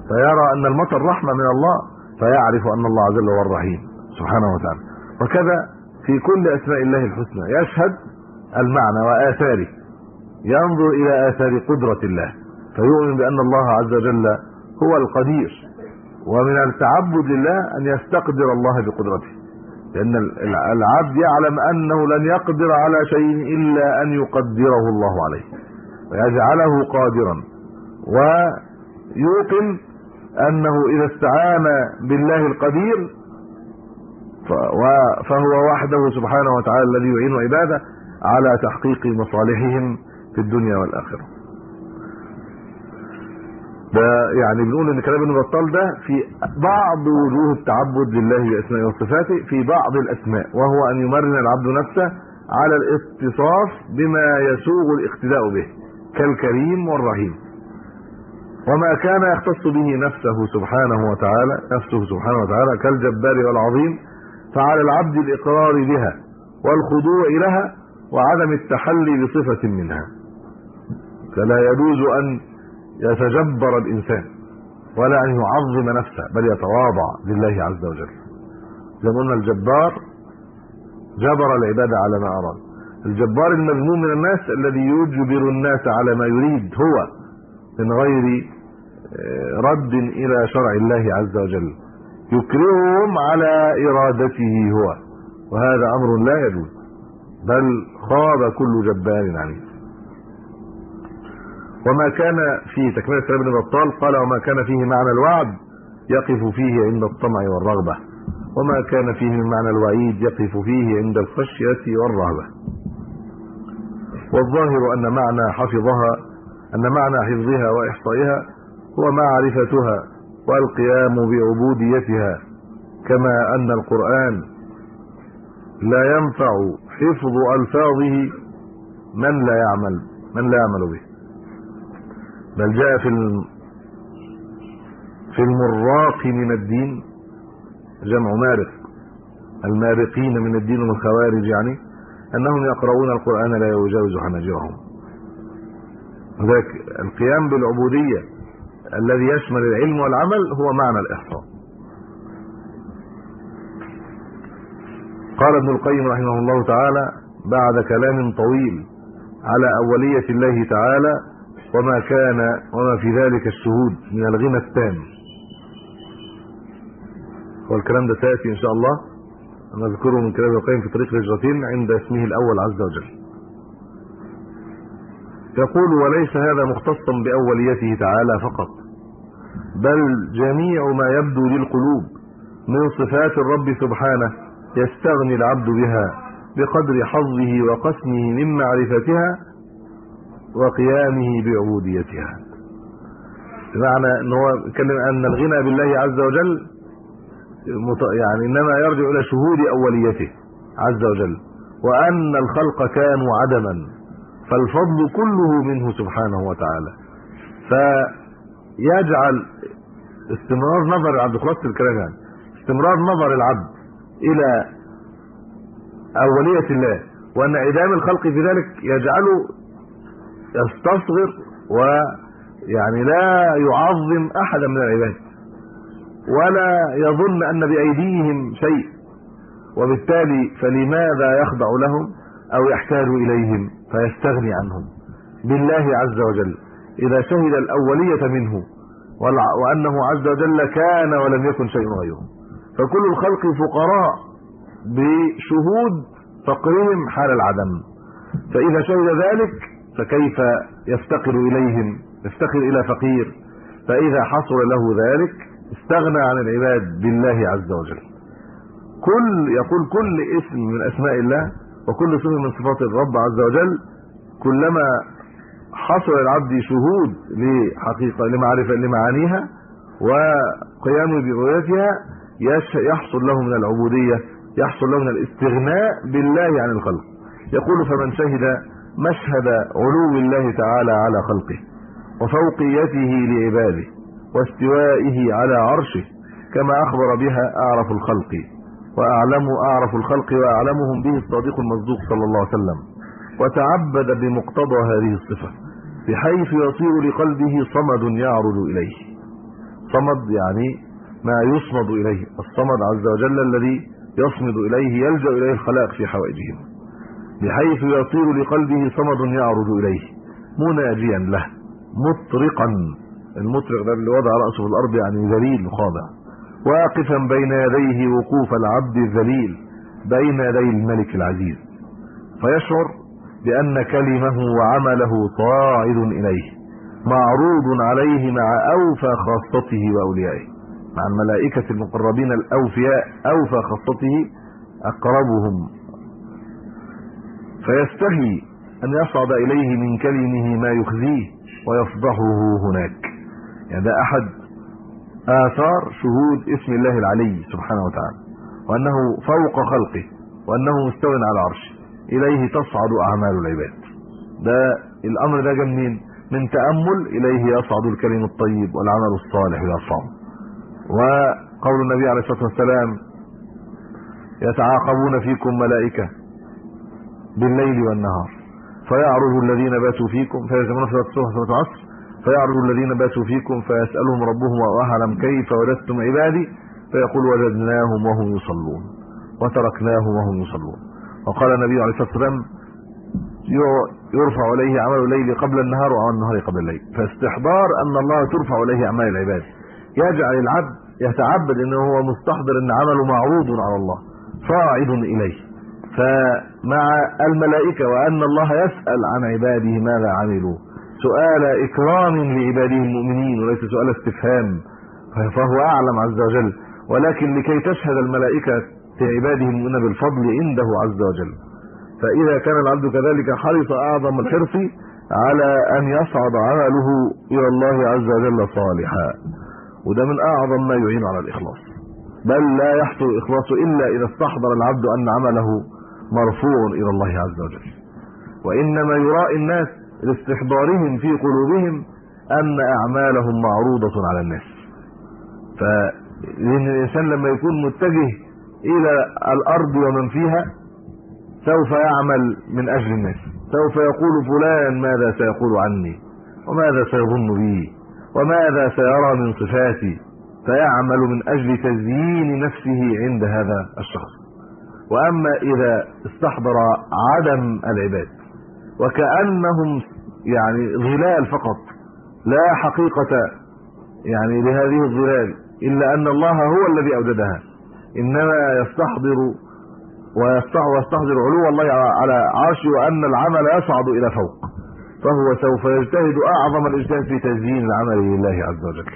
فيرى أن المطر رحمة من الله فيعرف أن الله عز وجل هو الرحيم سبحانه وتعالى. وكذا في كل أسماء الله الحسنى. يشهد المعنى وآثاره. ينظر إلى آثار قدرة الله. فيؤمن بأن الله عز وجل هو القدير. ومن التعبد لله أن يستقدر الله بقدرته. لأن العبد يعلم أنه لن يقدر على شيء إلا أن يقدره الله عليه. ويجعله قادرا. ويوقن أنه إذا استعان بالله القدير فهو وحده سبحانه وتعالى الذي يعين عباده على تحقيق مصالحهم في الدنيا والآخرة. ده يعني بنقول إن كلام ابن بطال ده في بعض وجوه التعبد لله بأسمائه وصفاته في بعض الأسماء وهو أن يمرن العبد نفسه على الاتصاف بما يسوغ الاقتداء به كالكريم والرحيم. وما كان يختص به نفسه سبحانه وتعالى نفسه سبحانه وتعالى كالجبار والعظيم فعلى العبد الإقرار بها والخضوع لها وعدم التحلي بصفة منها. فلا يجوز أن يتجبر الإنسان ولا أن يعظم نفسه بل يتواضع لله عز وجل. زي قلنا الجبار جبر العباد على ما أراد. الجبار المذموم من الناس الذي يجبر الناس على ما يريد هو من غير رد إلى شرع الله عز وجل. يكرههم على إرادته هو وهذا أمر لا يجوز بل خاب كل جبار عنيد وما كان في تكملة كلام ابن بطال قال وما كان فيه معنى الوعد يقف فيه عند الطمع والرغبة وما كان فيه من معنى الوعيد يقف فيه عند الخشية والرهبة. والظاهر أن معنى حفظها أن معنى حفظها وإحصائها هو معرفتها والقيام بعبوديتها كما أن القرآن لا ينفع حفظ ألفاظه من لا يعمل من لا يعمل به. بل جاء في في المراق من الدين جمع مارق. المارقين من الدين من الخوارج يعني أنهم يقرؤون القرآن لا يجاوز حناجرهم. ذاك القيام بالعبودية الذي يشمل العلم والعمل هو معنى الإحصاء. قال ابن القيم رحمه الله تعالى بعد كلام طويل على أولية الله تعالى وما كان وما في ذلك الشهود من الغنى التام. والكلام ده سياتي إن شاء الله. نذكره من كلام القيم في طريق الهجرتين عند اسمه الأول عز وجل. يقول وليس هذا مختصا بأوليته تعالى فقط بل جميع ما يبدو للقلوب من صفات الرب سبحانه يستغني العبد بها بقدر حظه وقسمه من معرفتها وقيامه بعبوديتها. بمعنى إن هو اتكلم أن الغنى بالله عز وجل يعني إنما يرجع إلى شهود أوليته عز وجل وأن الخلق كانوا عدما. فالفضل كله منه سبحانه وتعالى. فيجعل استمرار نظر خلاص الكلام يعني استمرار نظر العبد إلى أولية الله وأن عدام الخلق في ذلك يجعله يستصغر ويعني لا يعظم احدا من العباد ولا يظن أن بأيديهم شيء وبالتالي فلماذا يخضع لهم أو يحتاج إليهم؟ فيستغني عنهم. بالله عز وجل. إذا شهد الأولية منه وأنه عز وجل كان ولم يكن شيء غيره فكل الخلق فقراء بشهود فقرهم حال العدم. فإذا شهد ذلك فكيف يفتقر إليهم؟ يفتقر إلى فقير. فإذا حصل له ذلك استغنى عن العباد بالله عز وجل. كل يقول كل اسم من أسماء الله وكل صفة من صفات الرب عز وجل كلما حصل العبد شهود لحقيقة لمعرفة لمعانيها وقيامه برؤيتها يحصل له من العبودية يحصل له من الاستغناء بالله عن الخلق. يقول فمن شهد مشهد علو الله تعالى على خلقه وفوقيته لعباده واستوائه على عرشه كما أخبر بها أعرف الخلق وأعلم أعرف الخلق وأعلمهم به الصادق المصدوق صلى الله عليه وسلم. وتعبد بمقتضى هذه الصفة بحيث يصير لقلبه صمد يعرض إليه. صمد يعني ما يصمد إليه الصمد عز وجل الذي يصمد إليه يلجأ إليه الخلائق في حوائجهم. بحيث يصير لقلبه صمد يعرض إليه مناجيا له مطرقا. المطرق ده اللي وضع رأسه في الأرض يعني ذليل خاضع. واقفا بين يديه وقوف العبد الذليل بين يدي الملك العزيز. فيشعر بأن كلمه وعمله صاعد إليه معروض عليه مع أوفى خاصته وأوليائه. مع الملائكة المقربين الأوفياء أوفى خاصته أقربهم. فيستهي أن يصعد إليه من كلمه ما يخزيه ويفضحه هناك. يعني ده أحد آثار شهود اسم الله العلي سبحانه وتعالى وأنه فوق خلقه وأنه مستو على عرشه إليه تصعد أعمال العباد. ده الأمر ده جاء منين؟ من تأمل إليه يصعد الكلم الطيب والعمل الصالح يرفعه وقول النبي عليه الصلاة والسلام يتعاقبون فيكم ملائكة بالليل والنهار فيعرض الذين باتوا فيكم فيجمعون في سورة العصر فيعرض الذين باتوا فيكم فيسألهم ربهم وأعلم كيف وجدتم عبادي؟ فيقول وجدناهم وهم يصلون. وتركناهم وهم يصلون. وقال النبي عليه الصلاة والسلام يرفع إليه عمل الليل قبل النهار وعمل النهار قبل الليل. فاستحضار أن الله ترفع إليه أعمال العباد. يجعل العبد يتعبد إنه هو مستحضر إن عمله معروض على الله. صاعد إليه. فمع الملائكة وأن الله يسأل عن عباده ماذا عملوا. سؤال إكرام لعباده المؤمنين وليس سؤال استفهام. فهو أعلم عز وجل. ولكن لكي تشهد الملائكة عباده المؤمنين بالفضل عنده عز وجل. فإذا كان العبد كذلك حرص أعظم الحرص على أن يصعد عمله إلى الله عز وجل صالحا. وده من أعظم ما يعين على الإخلاص. بل لا يحصل الإخلاص إلا إذا استحضر العبد أن عمله مرفوع إلى الله عز وجل. وإنما يرائي الناس لاستحضارهم في قلوبهم ان أعمالهم معروضة على الناس؟ فلان الإنسان لما يكون متجه إلى الأرض ومن فيها سوف يعمل من أجل الناس. سوف يقول فلان ماذا سيقول عني؟ وماذا سيظن بي؟ وماذا سيرى من صفاتي؟ فيعمل من أجل تزيين نفسه عند هذا الشخص. وأما إذا استحضر عدم العباد وكأنهم يعني ظلال فقط لا حقيقة يعني لهذه الظلال إلا أن الله هو الذي أوجدها. إنما يستحضر ويستحضر علو الله على عرشه وأن العمل يصعد إلى فوق. فهو سوف يجتهد أعظم الإجتهاد في تزيين العمل لله عز وجل.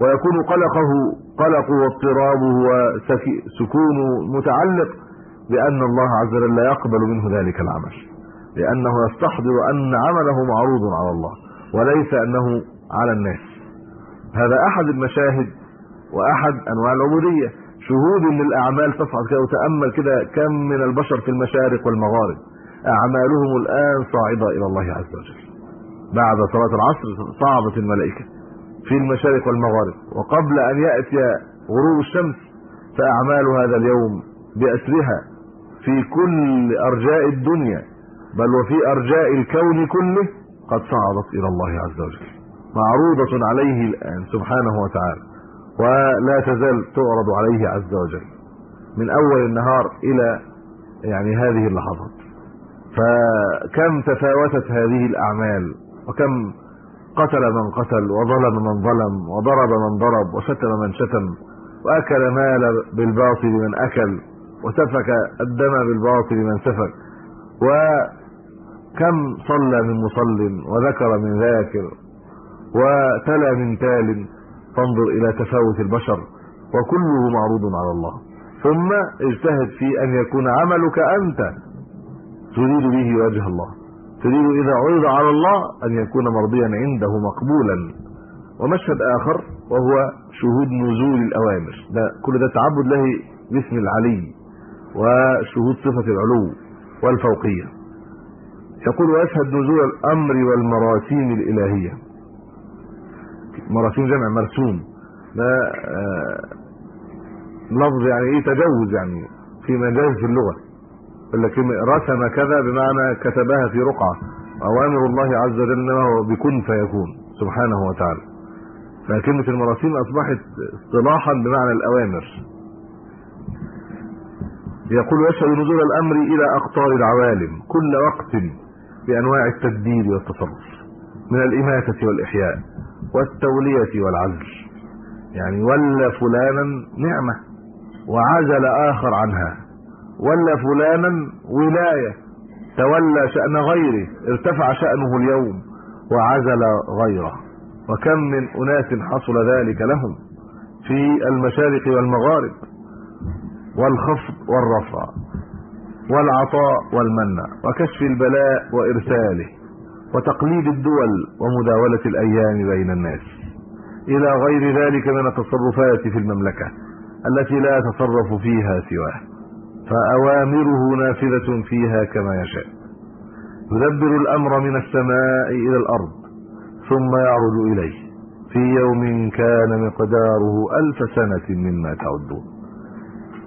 ويكون قلقه قلقه واضطرابه وسكونه متعلق بأن الله عز وجل لا يقبل منه ذلك العمل. لأنه يستحضر أن عمله معروض على الله وليس أنه على الناس. هذا أحد المشاهد وأحد أنواع العبودية. شهود للأعمال تصعد كده وتأمل كده كم من البشر في المشارق والمغارب. أعمالهم الآن صاعدة إلى الله عز وجل. بعد صلاة العصر صعدت الملائكة في المشارق والمغارب وقبل أن يأتي غروب الشمس فأعمال هذا اليوم بأسرها في كل أرجاء الدنيا. بل وفي أرجاء الكون كله قد صعدت إلى الله عز وجل. معروضة عليه الآن سبحانه وتعالى ولا تزال تعرض عليه عز وجل. من أول النهار إلى يعني هذه اللحظات. فكم تفاوتت هذه الأعمال وكم قتل من قتل وظلم من ظلم وضرب من ضرب وشتم من شتم وأكل مال بالباطل من أكل وسفك الدم بالباطل من سفك. وكم صلى من مصل وذكر من ذاكر وتلا من تال فانظر إلى تفاوت البشر وكله معروض على الله. ثم اجتهد في أن يكون عملك أنت تريد به وجه الله. تريد إذا عرض على الله أن يكون مرضيا عنده مقبولا. ومشهد آخر وهو شهود نزول الأوامر. ده كل ده تعبد له باسم العلي وشهود صفة العلو والفوقية. يقول ويشهد نزول الأمر والمراسيم الإلهية. مراسيم جمع مرسوم. ده آه لفظ يعني إيه تجوز يعني في مجاز في اللغة. لكن رسم كذا بمعنى كتبها في رقعة. أوامر الله عز وجل وهو بكن فيكون سبحانه وتعالى. فكلمه المراسيم أصبحت اصطلاحا بمعنى الأوامر. يقول يشهد نزول الأمر إلى أقطار العوالم. كل وقت بأنواع التدبير والتصرف من الإماتة والإحياء والتولية والعزل. يعني ولى فلانا نعمة وعزل آخر عنها. ولى فلانا ولاية تولى شأن غيره ارتفع شأنه اليوم وعزل غيره. وكم من أناس حصل ذلك لهم في المشارق والمغارب والخفض والرفع. والعطاء والمنع وكشف البلاء وإرساله وتقليد الدول ومداولة الأيام بين الناس. إلى غير ذلك من التصرفات في المملكة التي لا يتصرف فيها سواه. فأوامره نافذة فيها كما يشاء. يدبر الأمر من السماء إلى الأرض ثم يعرج إليه في يوم كان مقداره ألف سنة مما تعدون.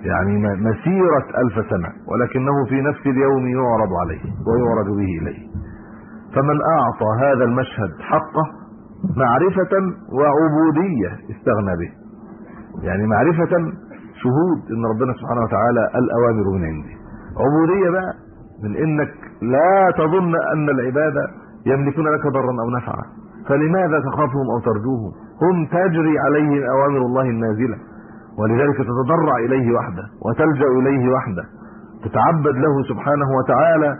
يعني مسيرة ألف سنة ولكنه في نفس اليوم يعرض عليه ويعرض به إليه. فمن أعطى هذا المشهد حقه معرفة وعبودية استغنى به. يعني معرفة شهود إن ربنا سبحانه وتعالى الأوامر من عنده. عبودية بقى من إنك لا تظن أن العبادة يملكون لك ضرا أو نفعا. فلماذا تخافهم أو ترجوهم؟ هم تجري عليهم أوامر الله النازلة. ولذلك تتضرع إليه وحده وتلجأ إليه وحده. تتعبد له سبحانه وتعالى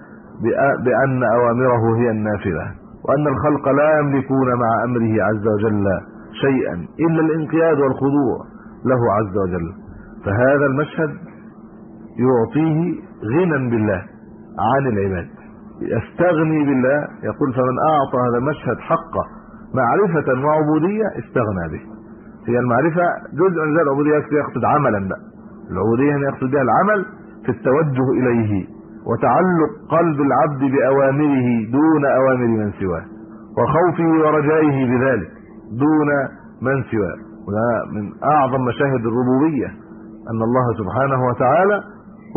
بأن أوامره هي النافذه وأن الخلق لا يملكون مع أمره عز وجل شيئا إلا الانقياد والخضوع له عز وجل. فهذا المشهد يعطيه غنى بالله عن العباد. يستغني بالله يقول فمن أعطى هذا المشهد حقه معرفة وعبودية استغنى به. هي المعرفة جزء من العبودية يقصد عملا بقى. العبودية هنا يقصد بها العمل في التوجه إليه وتعلق قلب العبد بأوامره دون أوامر من سواه وخوفه ورجائه بذلك دون من سواه. وده من أعظم مشاهد الربوبية أن الله سبحانه وتعالى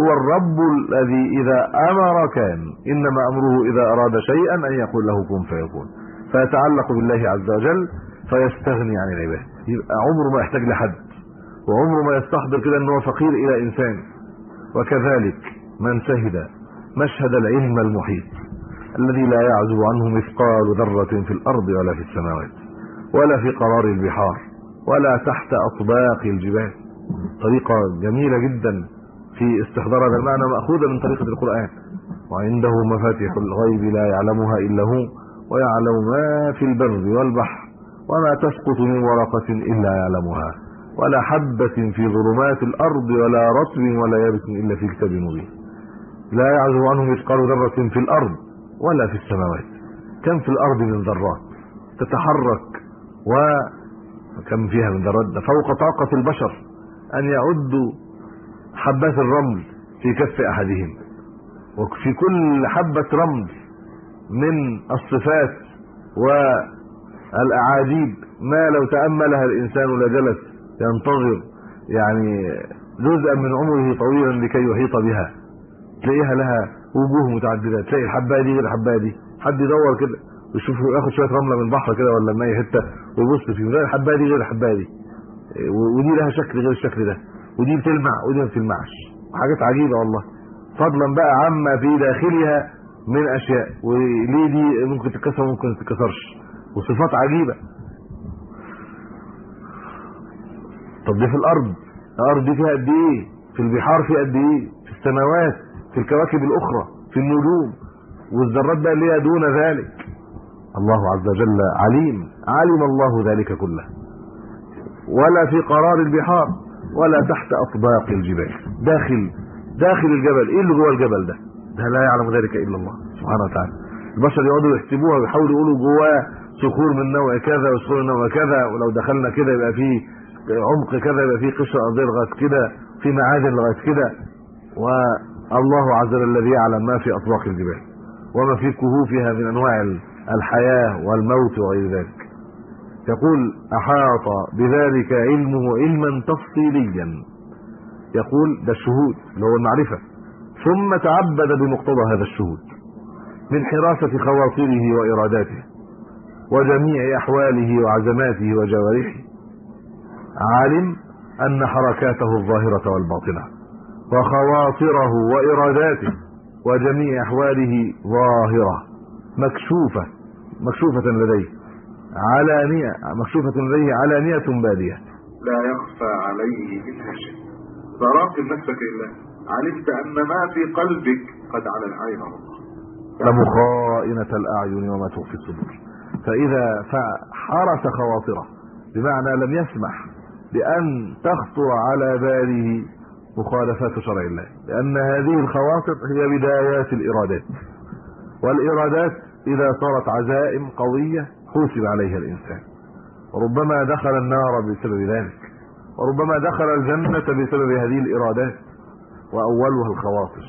هو الرب الذي إذا أمر كان إنما أمره إذا أراد شيئا أن يقول له كن فيكون. فيتعلق بالله عز وجل فيستغني عن العباد يبقى عمره ما يحتاج لحد وعمره ما يستحضر كده إن هو فقير إلى إنسان. وكذلك من شهد مشهد العلم المحيط الذي لا يعزب عنه مثقال ذرة في الأرض ولا في السماوات ولا في قرار البحار ولا تحت أطباق الجبال. طريقة جميلة جدا في استحضار هذا المعنى مأخوذة من طريقة القرآن. وعنده مفاتيح الغيب لا يعلمها إلا هو ويعلم ما في البر والبحر. وما تسقط من ورقة إلا يعلمها. ولا حبة في ظلمات الأرض ولا رطب ولا يابس إلا في كتاب مبين. لا يعزب عنه مثقال ذرة في الأرض ولا في السماوات. كم في الأرض من ذرات تتحرك وكم فيها من ذرات؟ فوق طاقة البشر. أن يعدوا حبات الرمل في كف أحدهم. وفي كل حبة رمل من الصفات والاعاجيب ما لو تأملها الإنسان لجلس ينتظر يعني جزءا من عمره طويلا لكي يحيط بها. تلاقيها لها وجوه متعددة. تلاقي الحباية دي غير الحباية دي. حد يدور كده ويشوف ياخد شوية رملة من البحر كده ولا من أي حتة ويبص فيه غير الحباية دي غير الحباية دي. ودي لها شكل غير الشكل ده. ودي بتلمع ودي ما بتلمعش. حاجات عجيبة والله. فضلا بقى عما في داخلها من أشياء. وليه دي ممكن تتكسر وممكن ما تتكسرش. وصفات عجيبة. طب دي في الأرض الأرض دي فيها قد إيه؟ في البحار في قد إيه؟ في السماوات في الكواكب الأخرى في النجوم والذرات بقى اللي هي دون ذلك. الله عز وجل عليم علم الله ذلك كله. ولا في قرار البحار ولا تحت أطباق الجبال. داخل داخل الجبل. إيه اللي جوه الجبل ده؟ ده لا يعلم ذلك إلا الله سبحانه وتعالى. البشر يقعدوا يحسبوها ويحاولوا يقولوا جواه صخور من نوع كذا وصخور من نوع كذا ولو دخلنا كده يبقى فيه عمق كذا يبقى فيه قشره ارضيه لغايه كده في معادن لغايه كده. والله عز وجل الذي يعلم ما في اطباق الجبال وما في كهوفها من أنواع الحياة والموت وغير ذلك. يقول أحاط بذلك علمه علما تفصيليا. يقول ده الشهود اللي هو المعرفة. ثم تعبد بمقتضى هذا الشهود من حراسة خواطره وإراداته. وجميع أحواله وعزماته وجوارحه. علم أن حركاته الظاهرة والباطنة وخواطره وإراداته وجميع أحواله ظاهرة مكشوفة مكشوفة لديه علانية مكشوفة لديه علانية بادية. لا يخفى عليه منها شيء. فراقب نفسك لله علمت أن ما في قلبك قد على العين الله يعلم خائنة الأعين وما تخفي الصدور. فإذا حرس خواطره بمعنى لم يسمح بأن تخطر على باله مخالفات شرع الله لأن هذه الخواطر هي بدايات الإرادات. والإرادات إذا صارت عزائم قوية حوسب عليها الإنسان. وربما دخل النار بسبب ذلك وربما دخل الجنة بسبب هذه الإرادات وأولها الخواطر.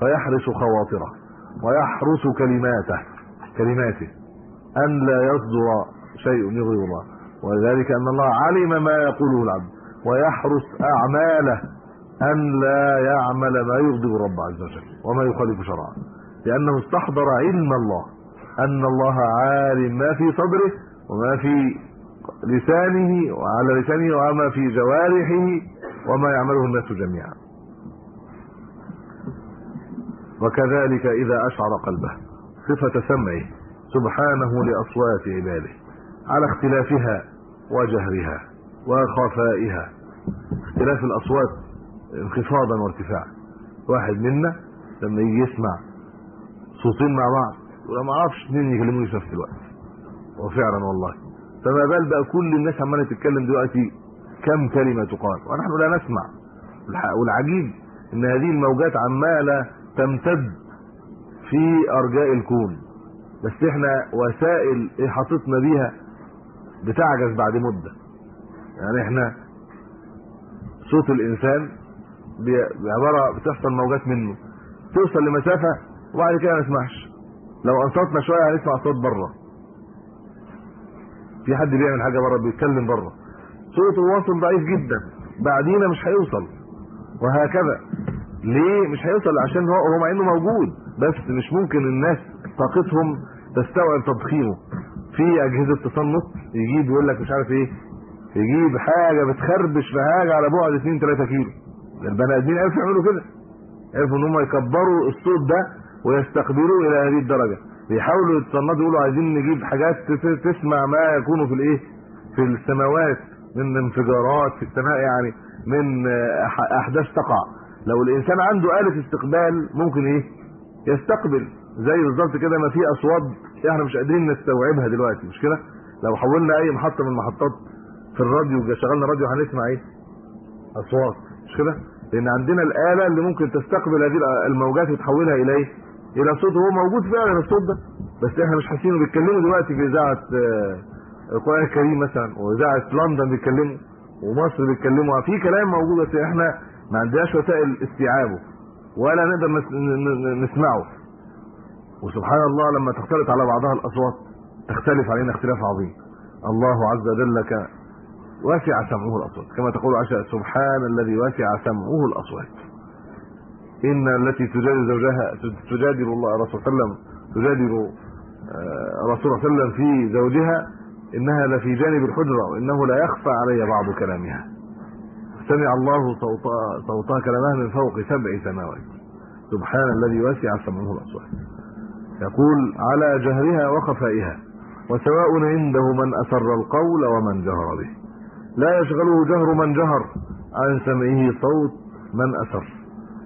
فيحرس خواطره ويحرس كلماته كلماته. أن لا يصدر شيء يغضب الله. ولذلك أن الله علم ما يقوله العبد ويحرس أعماله أن لا يعمل ما يغضب الرب عز وجل وما يخالف شرعه. لأنه استحضر علم الله أن الله عالم ما في صدره وما في لسانه وعلى لسانه وما في جوارحه وما يعمله الناس جميعا. وكذلك إذا أشعر قلبه صفة سمعه سبحانه لأصوات عباده على اختلافها وجهرها وخفائها. اختلاف الأصوات انخفاضا وارتفاعا. واحد منا لما يجي يسمع صوتين مع بعض ولا ما أعرفش اثنين يكلموني في نفس الوقت. وفعلا والله. فما بال بقى كل الناس عمالة تتكلم دلوقتي كم كلمة تقال؟ ونحن لا نسمع. والعجيب إن هذه الموجات عمالة تمتد في أرجاء الكون. بس إحنا وسائل احاطتنا بيها بتعجز بعد مدة. يعني إحنا صوت الإنسان بعباره بتحصل موجات منه. توصل لمسافة وبعد كده ما نسمعش. لو أنصتنا شوية هنسمع صوت بره. في حد بيعمل حاجة بره بيتكلم بره. صوته واصل ضعيف جدا. بعدينا مش هيوصل. وهكذا. ليه مش هيوصل؟ عشان هو هو مع إنه موجود. بس مش ممكن الناس طاقتهم تستوعب تضخيمه. في أجهزة تصنت يجيب يقول لك مش عارف إيه يجيب حاجة بتخربش في حاجة على بعد 2 3 كيلو. البني آدمين عرفوا يعملوا كده. عرفوا إن هم يكبروا الصوت ده ويستقبلوا إلى هذه الدرجة. بيحاولوا يتصنتوا يقولوا عايزين نجيب حاجات تسمع ما يكون في الإيه؟ في السماوات. من انفجارات في السماء يعني من أحداث تقع. لو الإنسان عنده آلة استقبال ممكن إيه؟ يستقبل. زي بالظبط كده ما في أصوات إحنا مش قادرين نستوعبها دلوقتي مش كده؟ لو حولنا أي محطة من المحطات في الراديو شغلنا راديو هنسمع إيه؟ أصوات مش كده؟ لأن عندنا الآلة اللي ممكن تستقبل هذه الموجات وتحولها إلى إيه؟ إلى صوت هو موجود فعلا الصوت ده بس إحنا مش حاسينه. بيتكلموا دلوقتي في إذاعة القرآن الكريم مثلا وإذاعة لندن بيتكلموا ومصر بيتكلموا في كلام موجود بس إحنا ما عندناش وسائل استيعابه ولا نقدر نسمعه. وسبحان الله لما تختلط على بعضها الأصوات تختلف علينا اختلاف عظيم. الله عز وجل واسع سمعه الأصوات كما تقول عائشة سبحان الذي واسع سمعه الأصوات. إن التي تجادل زوجها تجادل الله رسول الله وسلم تجادل رسول الله صلى الله عليه وسلم في زوجها إنها لفي جانب الحجرة وإنه لا يخفى علي بعض كلامها. سمع الله صوتها صوتها كلامها من فوق سبع سماوات. سبحان الذي وسع سمعه الأصوات. يقول على جهرها وخفائها وسواء عنده من أسر القول ومن جهر به. لا يشغله جهر من جهر عن سمعه صوت من أسر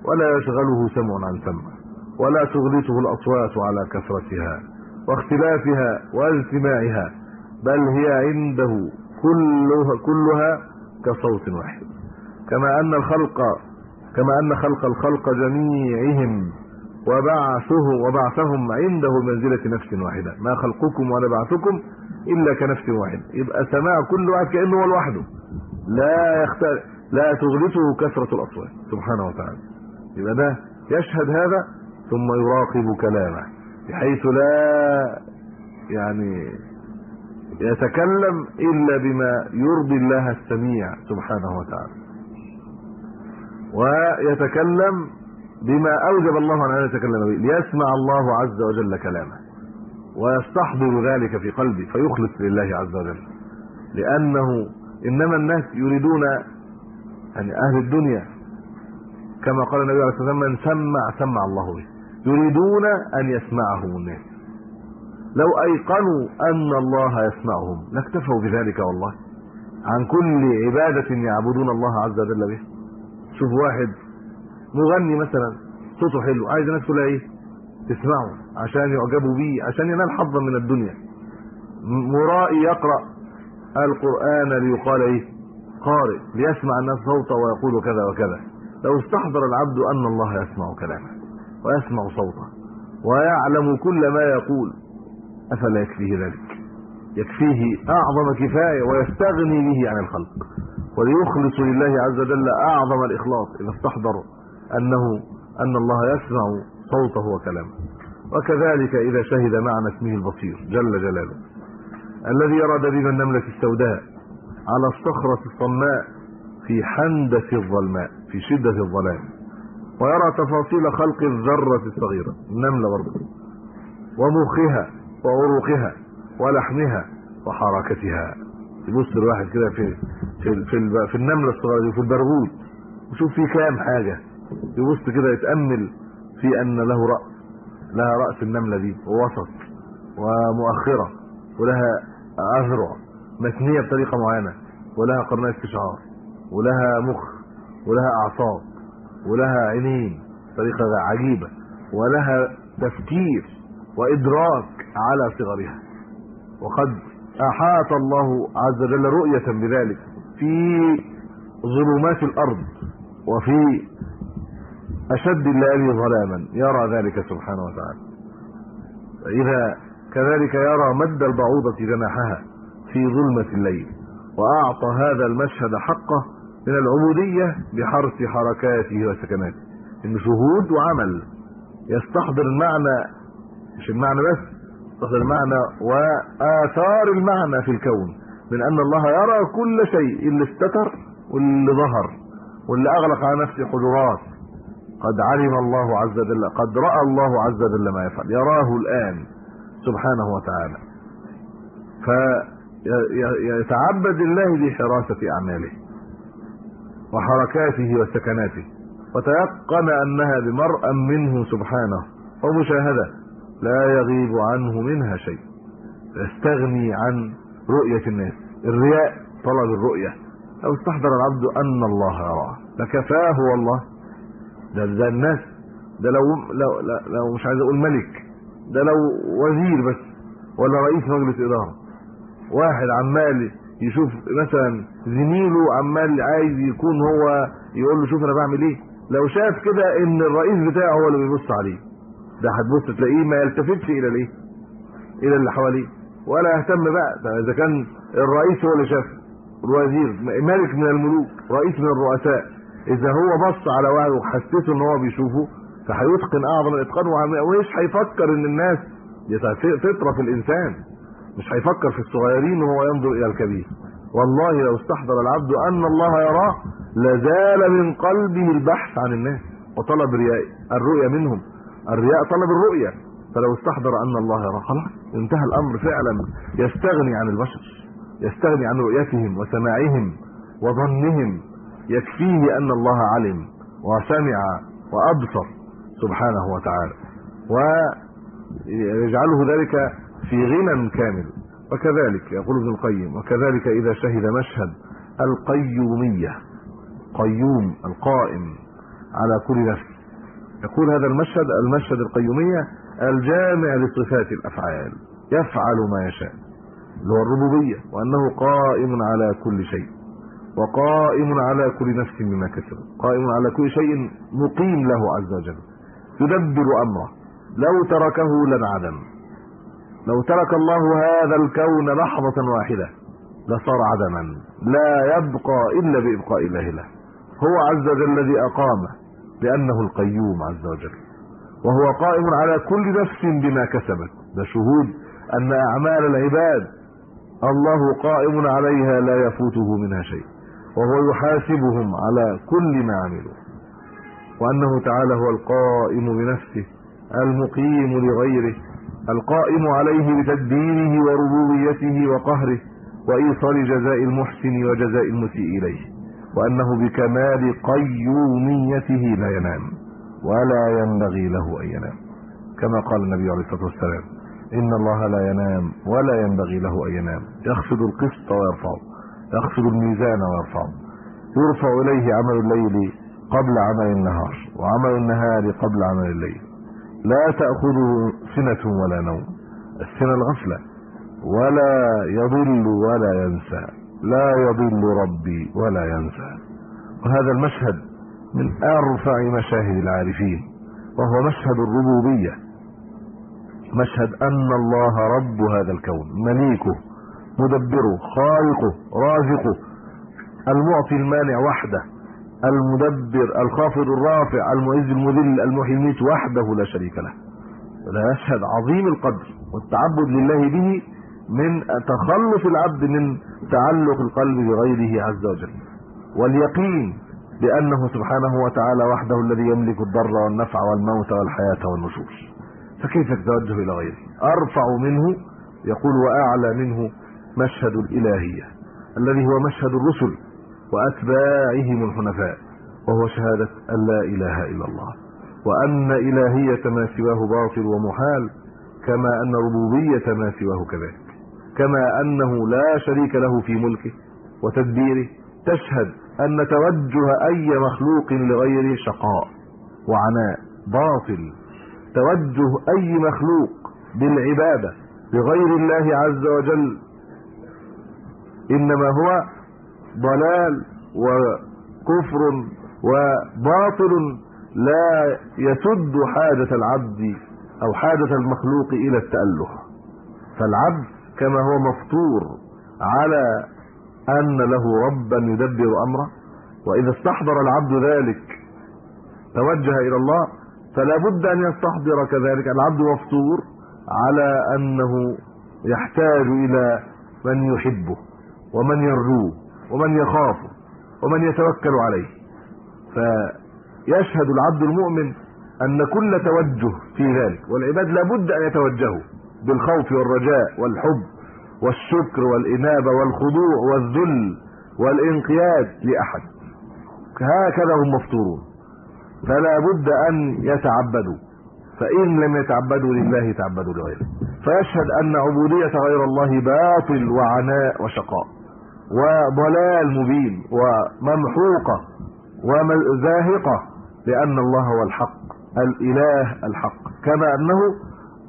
ولا يشغله سمع عن سمع ولا تغلطه الأصوات على كثرتها واختلافها واجتماعها بل هي عنده كلها, كلها كصوت واحد. كما أن الخلق كما أن خلق الخلق جميعهم وبعثه وبعثهم عنده منزلة نفس واحدة. ما خلقكم ولا بعثكم إلا كنفس واحد. يبقى سماع كل واحد كأنه هو لوحده. لا يختلف لا تغلطه كثرة الأصوات. سبحانه وتعالى. يبقى ده يشهد هذا ثم يراقب كلامه. بحيث لا يعني يتكلم إلا بما يرضي الله السميع سبحانه وتعالى. ويتكلم بما أوجب الله أن يتكلم به ليسمع الله عز وجل كلامه ويستحضر ذلك في قلبه فيخلص لله عز وجل. لأنه إنما الناس يريدون يعني أهل الدنيا كما قال النبي عليه الصلاة والسلام من سمع سمع الله به. يريدون أن يسمعهم الناس. لو أيقنوا أن الله يسمعهم لاكتفوا بذلك والله. عن كل عبادة يعبدون الله عز وجل به. شوف واحد مغني مثلا صوته حلو عايز الناس كلها إيه؟ تسمعه عشان يعجبوا بيه عشان ينال حظا من الدنيا. مرائي يقرأ القرآن ليقال إيه؟ قارئ ليسمع الناس صوته ويقول كذا وكذا. لو استحضر العبد أن الله يسمع كلامه ويسمع صوته ويعلم كل ما يقول أفلا يكفيه ذلك؟ يكفيه أعظم كفاية ويستغني به عن الخلق. وليخلص لله عز وجل أعظم الإخلاص إذا استحضر أنه أن الله يسمع صوته وكلامه. وكذلك إذا شهد معنى اسمه البصير جل جلاله. الذي يرى دبيب النملة السوداء على الصخرة الصماء في حندة الظلماء في شدة الظلام. ويرى تفاصيل خلق الذرة الصغيرة النملة برضه. ومخها وعروقها ولحمها وحركتها. يبص الواحد كده في في في, في النملة الصغيرة دي في البرغوث. وشوف فيه كام حاجة. يبص كده يتأمل في أن له رأس لها رأس النملة دي ووسط ومؤخرة ولها أذرع مثنية بطريقة معينة ولها قرنية استشعار ولها مخ ولها أعصاب ولها عينين طريقة عجيبة ولها تفكير وإدراك على صغرها. وقد أحاط الله عز وجل رؤية بذلك في ظلمات الأرض وفي أشد الليالي ظلاما. يرى ذلك سبحانه وتعالى. فإذا كذلك يرى مد البعوضة جناحها في ظلمة الليل وأعطى هذا المشهد حقه من العبودية بحرف حركاته وسكناته. إن شهود وعمل يستحضر المعنى مش المعنى بس يستحضر المعنى وآثار المعنى في الكون من أن الله يرى كل شيء اللي استتر واللي ظهر واللي أغلق على نفسه حجرات قد علم الله عز وجل قد رأى الله عز وجل ما يفعل. يراه الآن سبحانه وتعالى. فيتعبد الله بحراسة أعماله وحركاته وسكناته. وتيقن أنها بمرأى منه سبحانه. ومشاهدة لا يغيب عنه منها شيء. يستغني عن رؤية الناس. الرياء طلب الرؤية. لو استحضر العبد أن الله يراه لكفاه والله. ده, ده الناس. ده لو, لو, لو مش عايز أقول ملك ده لو وزير بس ولا رئيس مجلس إدارة. واحد عمال يشوف مثلا زميله عمال عايز يكون هو يقول له شوف أنا بعمل إيه. لو شاف كده إن الرئيس بتاعه هو اللي بيبص عليه. ده هتبص تلاقيه ما يلتفتش إلى الإيه؟ إلى اللي حواليه. ولا يهتم بقى. إذا كان الرئيس هو اللي شاف. الوزير ملك من الملوك رئيس من الرؤساء. إذا هو بص على واحد وحسسه إن هو بيشوفه فهيتقن أعظم الإتقان ومش هيفكر إن الناس فطره في الإنسان. مش هيفكر في الصغيرين وهو ينظر إلى الكبير. والله لو استحضر العبد أن الله يراه لزال من قلبه البحث عن الناس وطلب رياء الرؤيا منهم. الرياء طلب الرؤيا. فلو استحضر أن الله يراه. خلاص انتهى الأمر فعلا. يستغني عن البشر يستغني عن رؤيتهم وسماعهم وظنهم. يكفيه أن الله علم وسمع وأبصر سبحانه وتعالى ويجعله ذلك في غنى كامل وكذلك يقول ابن القيم وكذلك إذا شهد مشهد القيومية قيوم القائم على كل نفس يقول هذا المشهد المشهد القيومية الجامع لصفات الأفعال يفعل ما يشاء اللي هو الربوبية وأنه قائم على كل شيء. وقائم على كل نفس بما كسب قائم على كل شيء مقيم له عز وجل. يدبر أمره. لو تركه لانعدم. لو ترك الله هذا الكون لحظة واحدة لصار عدما. لا يبقى إلا بإبقاء الله له. هو عز وجل الذي أقامه لأنه القيوم عز وجل. وهو قائم على كل نفس بما كسبت. ده شهود أن أعمال العباد الله قائم عليها لا يفوته منها شيء. وهو يحاسبهم على كل ما عملوا. وأنه تعالى هو القائم بنفسه المقيم لغيره القائم عليه بتدبيره وربوبيته وقهره وإيصال جزاء المحسن وجزاء المسيء إليه. وأنه بكمال قيوميته لا ينام ولا ينبغي له أن ينام. كما قال النبي عليه الصلاة والسلام إن الله لا ينام ولا ينبغي له أن ينام. يخفض القسط ويرفعه. يخفض الميزان ويرفعه. يرفع إليه عمل الليل قبل عمل النهار وعمل النهار قبل عمل الليل. لا تأخذه سنة ولا نوم. السنة الغفلة. ولا يضل ولا ينسى. لا يضل ربي ولا ينسى. وهذا المشهد من أرفع مشاهد العارفين وهو مشهد الربوبية. مشهد أن الله رب هذا الكون مليكه. مدبره خالقه رازقه المعطي المانع وحده المدبر الخافض الرافع المعز المذل المحيي الميت وحده لا شريك له. ولا يشهد عظيم القدر والتعبد لله به من تخلص العبد من تعلق القلب بغيره عز وجل. واليقين بأنه سبحانه وتعالى وحده الذي يملك الضر والنفع والموت والحياة والنشور. فكيف تتوجه إلى غيره؟ أرفع منه يقول وأعلى منه مشهد الإلهية الذي هو مشهد الرسل وأتباعهم الحنفاء وهو شهادة أن لا إله إلا الله وأن إلهية ما سواه باطل ومحال كما أن ربوبية ما سواه كذلك كما أنه لا شريك له في ملكه وتدبيره تشهد أن توجه أي مخلوق لغيره شقاء وعناء باطل توجه أي مخلوق بالعبادة لغير الله عز وجل إنما هو ضلال وكفر وباطل لا يسد حاجة العبد أو حاجة المخلوق إلى التأله فالعبد كما هو مفطور على أن له ربا يدبر أمره وإذا استحضر العبد ذلك توجه إلى الله فلا بد أن يستحضر كذلك. العبد مفطور على أنه يحتاج إلى من يحبه. ومن يرجوه ومن يخافه ومن يتوكل عليه. فيشهد العبد المؤمن أن كل توجه في ذلك والعباد لابد أن يتوجهوا بالخوف والرجاء والحب والشكر والإنابة والخضوع والذل والانقياد لأحد. هكذا هم مفطورون. فلا بد أن يتعبدوا. فإن لم يتعبدوا لله تعبدوا لغيره. فيشهد أن عبودية غير الله باطل وعناء وشقاء. وضلال مبين وممحوقة وزاهقة لأن الله هو الحق الإله الحق كما أنه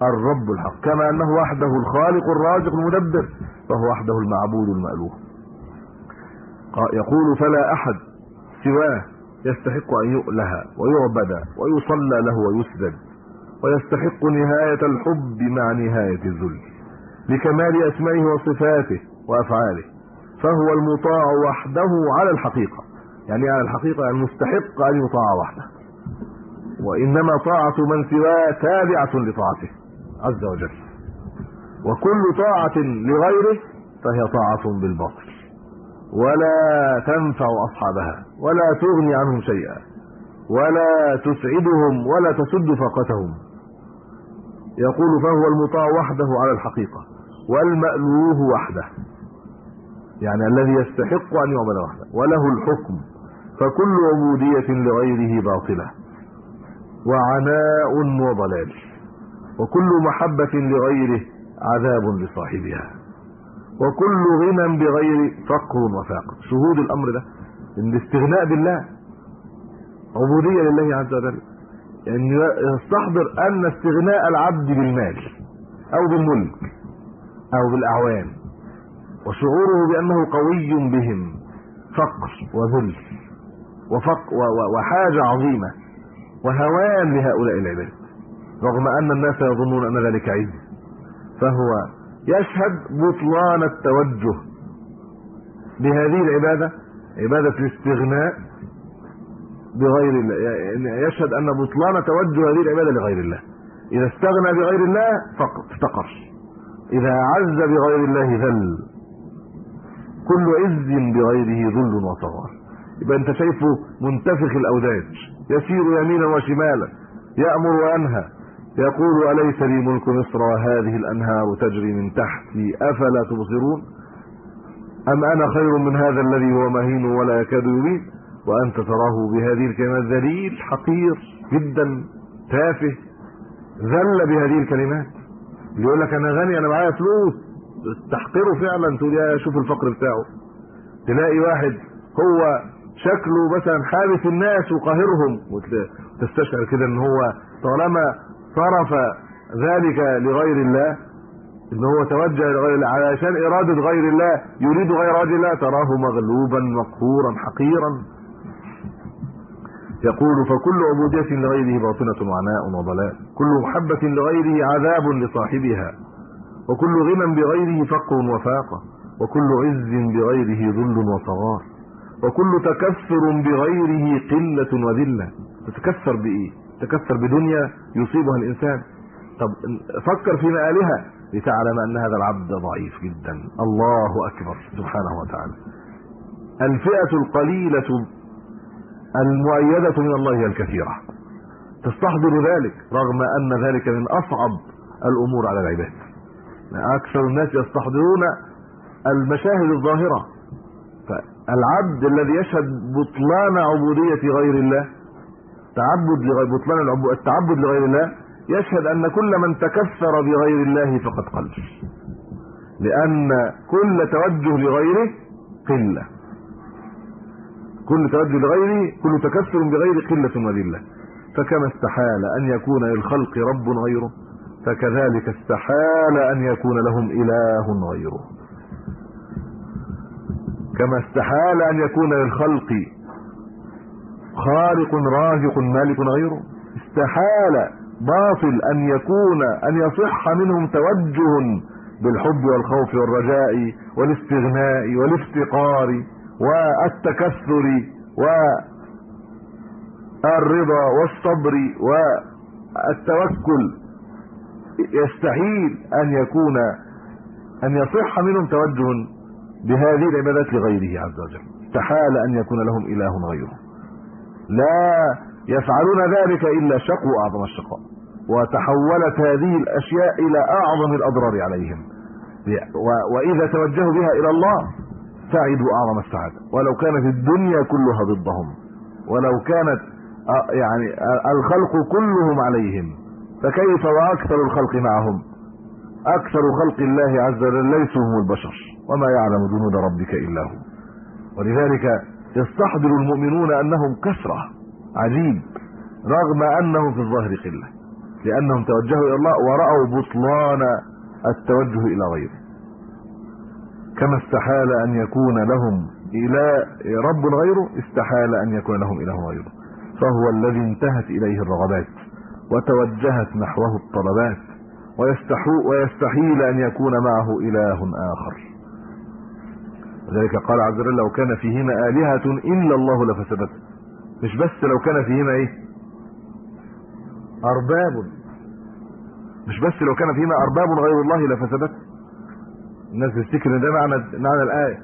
الرب الحق كما أنه وحده الخالق الرازق المدبر فهو وحده المعبود المألوه. يقول فلا أحد سواه يستحق أن يؤله ويعبد ويصلى له ويسجد ويستحق نهاية الحب مع نهاية الذل لكمال أسمائه وصفاته وأفعاله. فهو المطاع وحده على الحقيقة. يعني على الحقيقة يعني مستحق أن يطاع وحده. وإنما طاعة من سواه تابعة لطاعته عز وجل. وكل طاعة لغيره فهي طاعة بالباطل. ولا تنفع أصحابها ولا تغني عنهم شيئا ولا تسعدهم ولا تسد فاقتهم. يقول فهو المطاع وحده على الحقيقة والمألوه وحده. يعني الذي يستحق أن يعبد وحده. وله الحكم فكل عبودية لغيره باطلة. وعناء وضلال. وكل محبة لغيره عذاب لصاحبها. وكل غنى بغير فقر وفاقر شهود الأمر ده ان الاستغناء بالله. عبودية لله عز وجل. يعني يستحضر أن استغناء العبد بالمال أو بالملك أو بالأعوان وشعوره بأنه قوي بهم. فقر وذل وفق وحاجة عظيمة وهوان لهؤلاء العباد. رغم أن الناس يظنون أن ذلك عز فهو يشهد بطلان التوجه بهذه العبادة عبادة الاستغناء بغير الله. يشهد أن بطلان توجه هذه العبادة لغير الله. إذا استغنى بغير الله فقط افتقر. إذا عز بغير الله ذل. كل عز بغيره ذل وصغار يبقى انت شايفه منتفخ الاوداج يسير يمينا وشمالا. يأمر وينهى يقول أليس لي ملك مصر وهذه الأنهار تجري من تحتي أفلا تبصرون؟ أم أنا خير من هذا الذي هو مهين ولا يكاد يبين وأنت تراه بهذه الكلمات ذليل حقير جدا تافه. ذل بهذه الكلمات. يقول لك أنا غني أنا معايا فلوس. تحقره فعلا تقول يا شوف الفقر بتاعه. تلاقي واحد هو شكله مثلا حابس الناس وقاهرهم. وتستشعر كده إن هو طالما صرف ذلك لغير الله إن هو توجه لغير الله علشان إرادة غير الله يريد غير وجه الله تراه مغلوبا مقهورا حقيرا. يقول فكل عبودية لغيره باطنة وعناء وضلال. كل محبة لغيره عذاب لصاحبها. وكل غنى بغيره فقر وفاقة وكل عز بغيره ذل وصغار وكل تكثر بغيره قلة وذلة. تتكثر بإيه؟ تكثر بدنيا يصيبها الإنسان. طب فكر في مآلها لتعلم أن هذا العبد ضعيف جدا. الله أكبر سبحانه وتعالى. الفئة القليلة المؤيدة من الله هي الكثيرة. تستحضر ذلك رغم أن ذلك من أصعب الأمور على العباد. أكثر الناس يستحضرون المشاهد الظاهرة. فالعبد الذي يشهد بطلان عبودية غير الله تعبد لغير بطلان. التعبد لغير الله يشهد أن كل من تكثر بغير الله فقد قل. لأن كل توجه لغيره قلة. كل توجه لغيره كل تكثر بغير قلة وذله فكما استحال أن يكون للخلق رب غيره. فكذلك استحال أن يكون لهم إله غيره. كما استحال أن يكون للخلق خالق رازق مالك غيره. استحال باطل أن يكون أن يصح منهم توجه بالحب والخوف والرجاء والاستغناء والافتقار والتكثر والرضا والصبر والتوكل. يستحيل أن يكون أن يصح منهم توجه بهذه العبادات لغيره عز وجل. استحال أن يكون لهم إله غيره. لا يفعلون ذلك إلا شقوا أعظم الشقاء وتحولت هذه الأشياء إلى أعظم الأضرار عليهم. وإذا توجهوا بها إلى الله سعدوا أعظم السعاده ولو كانت الدنيا كلها ضدهم ولو كانت يعني الخلق كلهم عليهم فكيف وأكثر الخلق معهم؟ أكثر خلق الله عز وجل ليسوا هم البشر وما يعلم جنود ربك إلا هو ولذلك يستحضر المؤمنون أنهم كثرة عجيب رغم أنهم في الظاهر قلة لأنهم توجهوا إلى الله ورأوا بطلان التوجه إلى غيره. كما استحال أن يكون لهم اله رب غيره استحال أن يكون لهم إله غيره. فهو الذي انتهت إليه الرغبات. وتوجهت نحوه الطلبات ويستحيل أن يكون معه إله آخر. ذلك قال عز وجل لو كان فيهما آلهة إلا الله لفسدت. مش بس لو كان فيهما إيه؟ أرباب. مش بس لو كان فيهما أرباب غير الله لفسدت. الناس تفتكر إن ده معنى معنى الآية.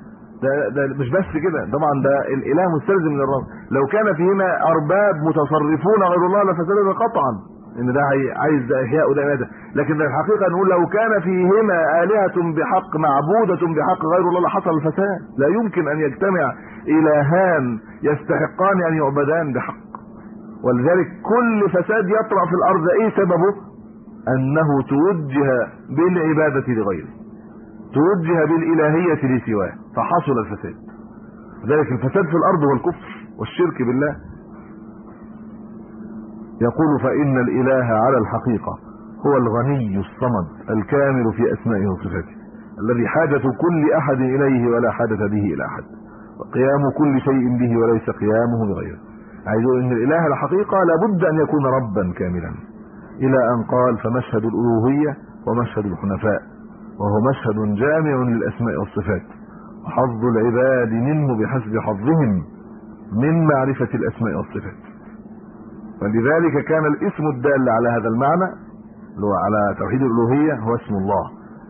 ده, ده مش بس كده. طبعا ده الإله مستلزم من الرب. لو كان فيهما أرباب متصرفون غير الله لفسدت قطعا. إن ده عايز ده احياء وده ماذا لكن الحقيقة نقول لو كان فيهما آلهة بحق معبودة بحق غير الله لحصل الفساد. لا يمكن أن يجتمع إلهان يستحقان أن يعبدان بحق. ولذلك كل فساد يطرا في الأرض إيه سببه؟ أنه توجه بالعبادة لغيره. توجه بالإلهية لسواه. فحصل الفساد. ذلك الفساد في الأرض هو الكفر والشرك بالله. يقول فإن الإله على الحقيقة هو الغني الصمد الكامل في أسمائه وصفاته الذي حاجة كل أحد إليه ولا حاجة به إلى أحد وقيام كل شيء به وليس قيامه بغيره. عايز إن الإله الحقيقة لابد أن يكون ربا كاملا إلى أن قال فمشهد الألوهية ومشهد الحنفاء وهو مشهد جامع للأسماء والصفات وحظ العباد منه بحسب حظهم من معرفة الأسماء والصفات. ولذلك كان الاسم الدال على هذا المعنى اللي هو على توحيد الألوهية هو اسم الله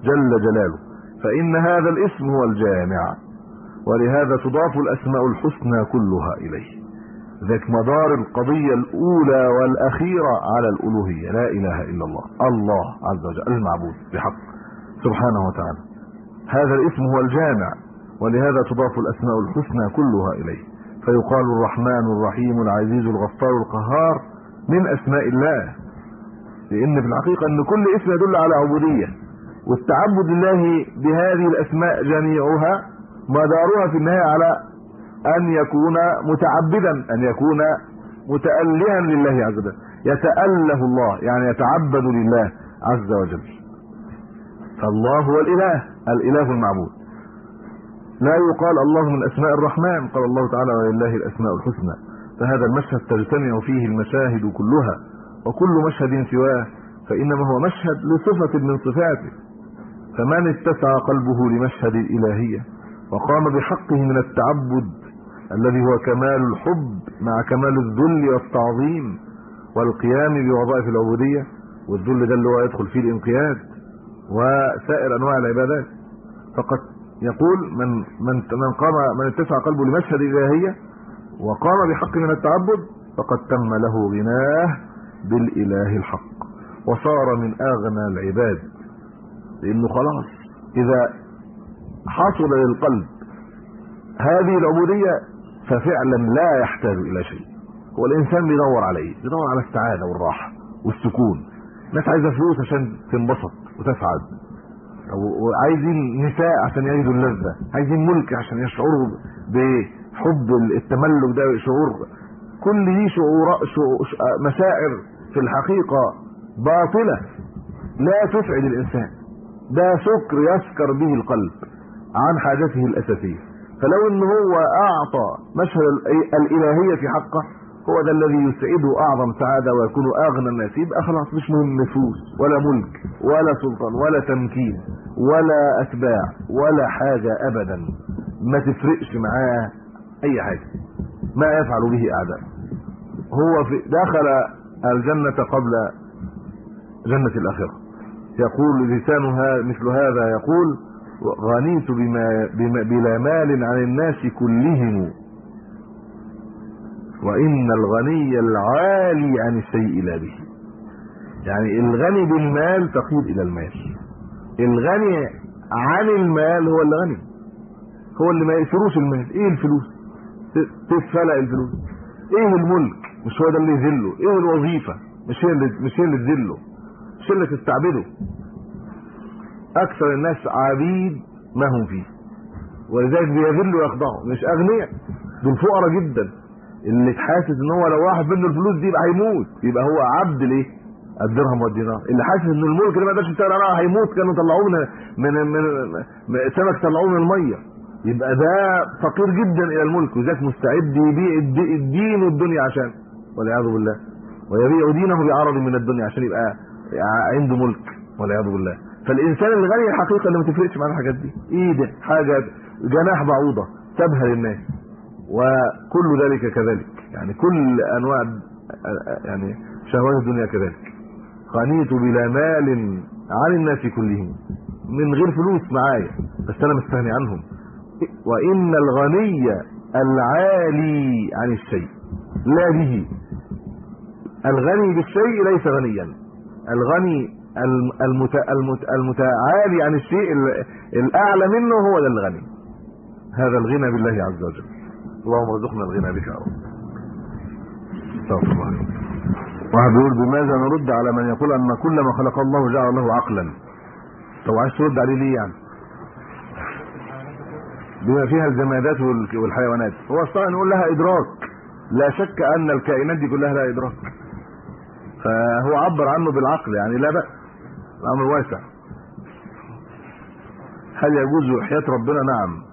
جل جلاله. فإن هذا الاسم هو الجامع ولهذا تضاف الأسماء الحسنى كلها إليه. ذاك مدار القضية الأولى والأخيرة على الألوهية لا إله إلا الله الله عز وجل المعبود بحق سبحانه وتعالى. هذا الاسم هو الجامع ولهذا تضاف الأسماء الحسنى كلها إليه. فيقال الرحمن الرحيم العزيز الغفار القهار من أسماء الله. لأن في الحقيقة أن كل اسم يدل على عبودية. والتعبد لله بهذه الأسماء جميعها مدارها في النهاية على أن يكون متعبدا أن يكون متألها لله عز وجل. يتأله الله يعني يتعبد لله عز وجل. فالله هو الإله الإله المعبود. لا يقال الله من أسماء الرحمن. قال الله تعالى ولله الأسماء الحسنى. فهذا المشهد تجتمع فيه المشاهد كلها وكل مشهد سواه فإنما هو مشهد لصفة من صفاته. فمن اتسع قلبه لمشهد الإلهية وقام بحقه من التعبد الذي هو كمال الحب مع كمال الذل والتعظيم والقيام بوظائف العبودية. والذل ده اللي هو يدخل فيه الانقياد وسائر أنواع العبادات. فقد يقول من من من قام من اتسع قلبه لمشهد الإلهية وقام بحق من التعبد فقد تم له غناه بالإله الحق وصار من أغنى العباد. لأنه خلاص إذا حصل للقلب هذه العبودية ففعلا لا يحتاج إلى شيء. هو الإنسان بيدور على إيه؟ بيدور على السعادة والراحة والسكون. الناس عايزة فلوس عشان تنبسط وتسعد. وعايزين نساء عشان يجدوا اللذة. عايزين ملك عشان يشعروا بحب التملك ده شعور. كل دي شعور مشاعر في الحقيقة باطلة. لا تسعد الإنسان. ده سكر يسكر به القلب عن حاجته الأساسية. فلو إن هو أعطى مشهد الإلهية في حقه هو ده الذي يسعده أعظم سعادة ويكون أغنى الناس يبقى خلاص مش مهم فلوس ولا ملك ولا سلطان ولا تمكين ولا أتباع ولا حاجة ابدا. ما تفرقش معاه أي حاجة ما يفعل به أعداء. هو في دخل الجنة قبل جنة الآخرة. يقول لسانها مثل هذا يقول غنيت بما, بما بلا مال عن الناس كلهم وإن الغني العالي عن الشيء لا به. يعني الغني بالمال تقيد إلى المال. الغني عن المال هو اللي غني هو اللي ما يقصروش المال. إيه الفلوس؟ تتفلق الفلوس. إيه الملك؟ مش هو ده اللي يذله. إيه الوظيفة؟ مش هي اللي مش هي اللي تذله. مش هي اللي تستعبده. أكثر الناس عبيد ما هم فيه. ولذلك بيذلوا ويخضعوا. مش أغنياء. دول فقراء جدا. اللي تحاسس إن هو لو واحد منه الفلوس دي يبقى هيموت. يبقى هو عبد ليه؟ الدرهم والدينار. اللي حاسس إن الملك اللي ما يقدرش يشتغل عليه هيموت كانوا طلعوه من من, سمك طلعوه من المية. يبقى ده فقير جدا إلى الملك وذاك مستعد يبيع الدين والدنيا عشان والعياذ بالله. ويبيع دينه بعرض من الدنيا عشان يبقى عنده ملك. والعياذ بالله. فالإنسان الغني الحقيقة اللي ما تفرقش معاه الحاجات دي. إيه ده حاجة جناح بعوضة. تبهر الناس. وكل ذلك كذلك. يعني كل أنواع يعني شهوات الدنيا كذلك. غنيت بلا مال عن الناس كلهم. من غير فلوس معايا. بس أنا مستغني عنهم. وإن الغني العالي عن الشيء. لا به. الغني بالشيء ليس غنيا. الغني المت... المت... المتعالي عن الشيء الأعلى منه هو ده الغني. هذا الغنى بالله عز وجل. اللهم ارزقنا الغنى بك يا رب. استغفر الله. واحد بيقول بماذا نرد على من يقول أن كل ما خلق الله جعل له عقلا؟ طب عايز ترد عليه ليه يعني؟ بما فيها الجمادات والحيوانات. هو أصلا نقول لها إدراك. لا شك أن الكائنات دي كلها لها إدراك. فهو عبر عنه بالعقل يعني لا بأس. الأمر واسع. هل يجوز وحياة ربنا؟ نعم.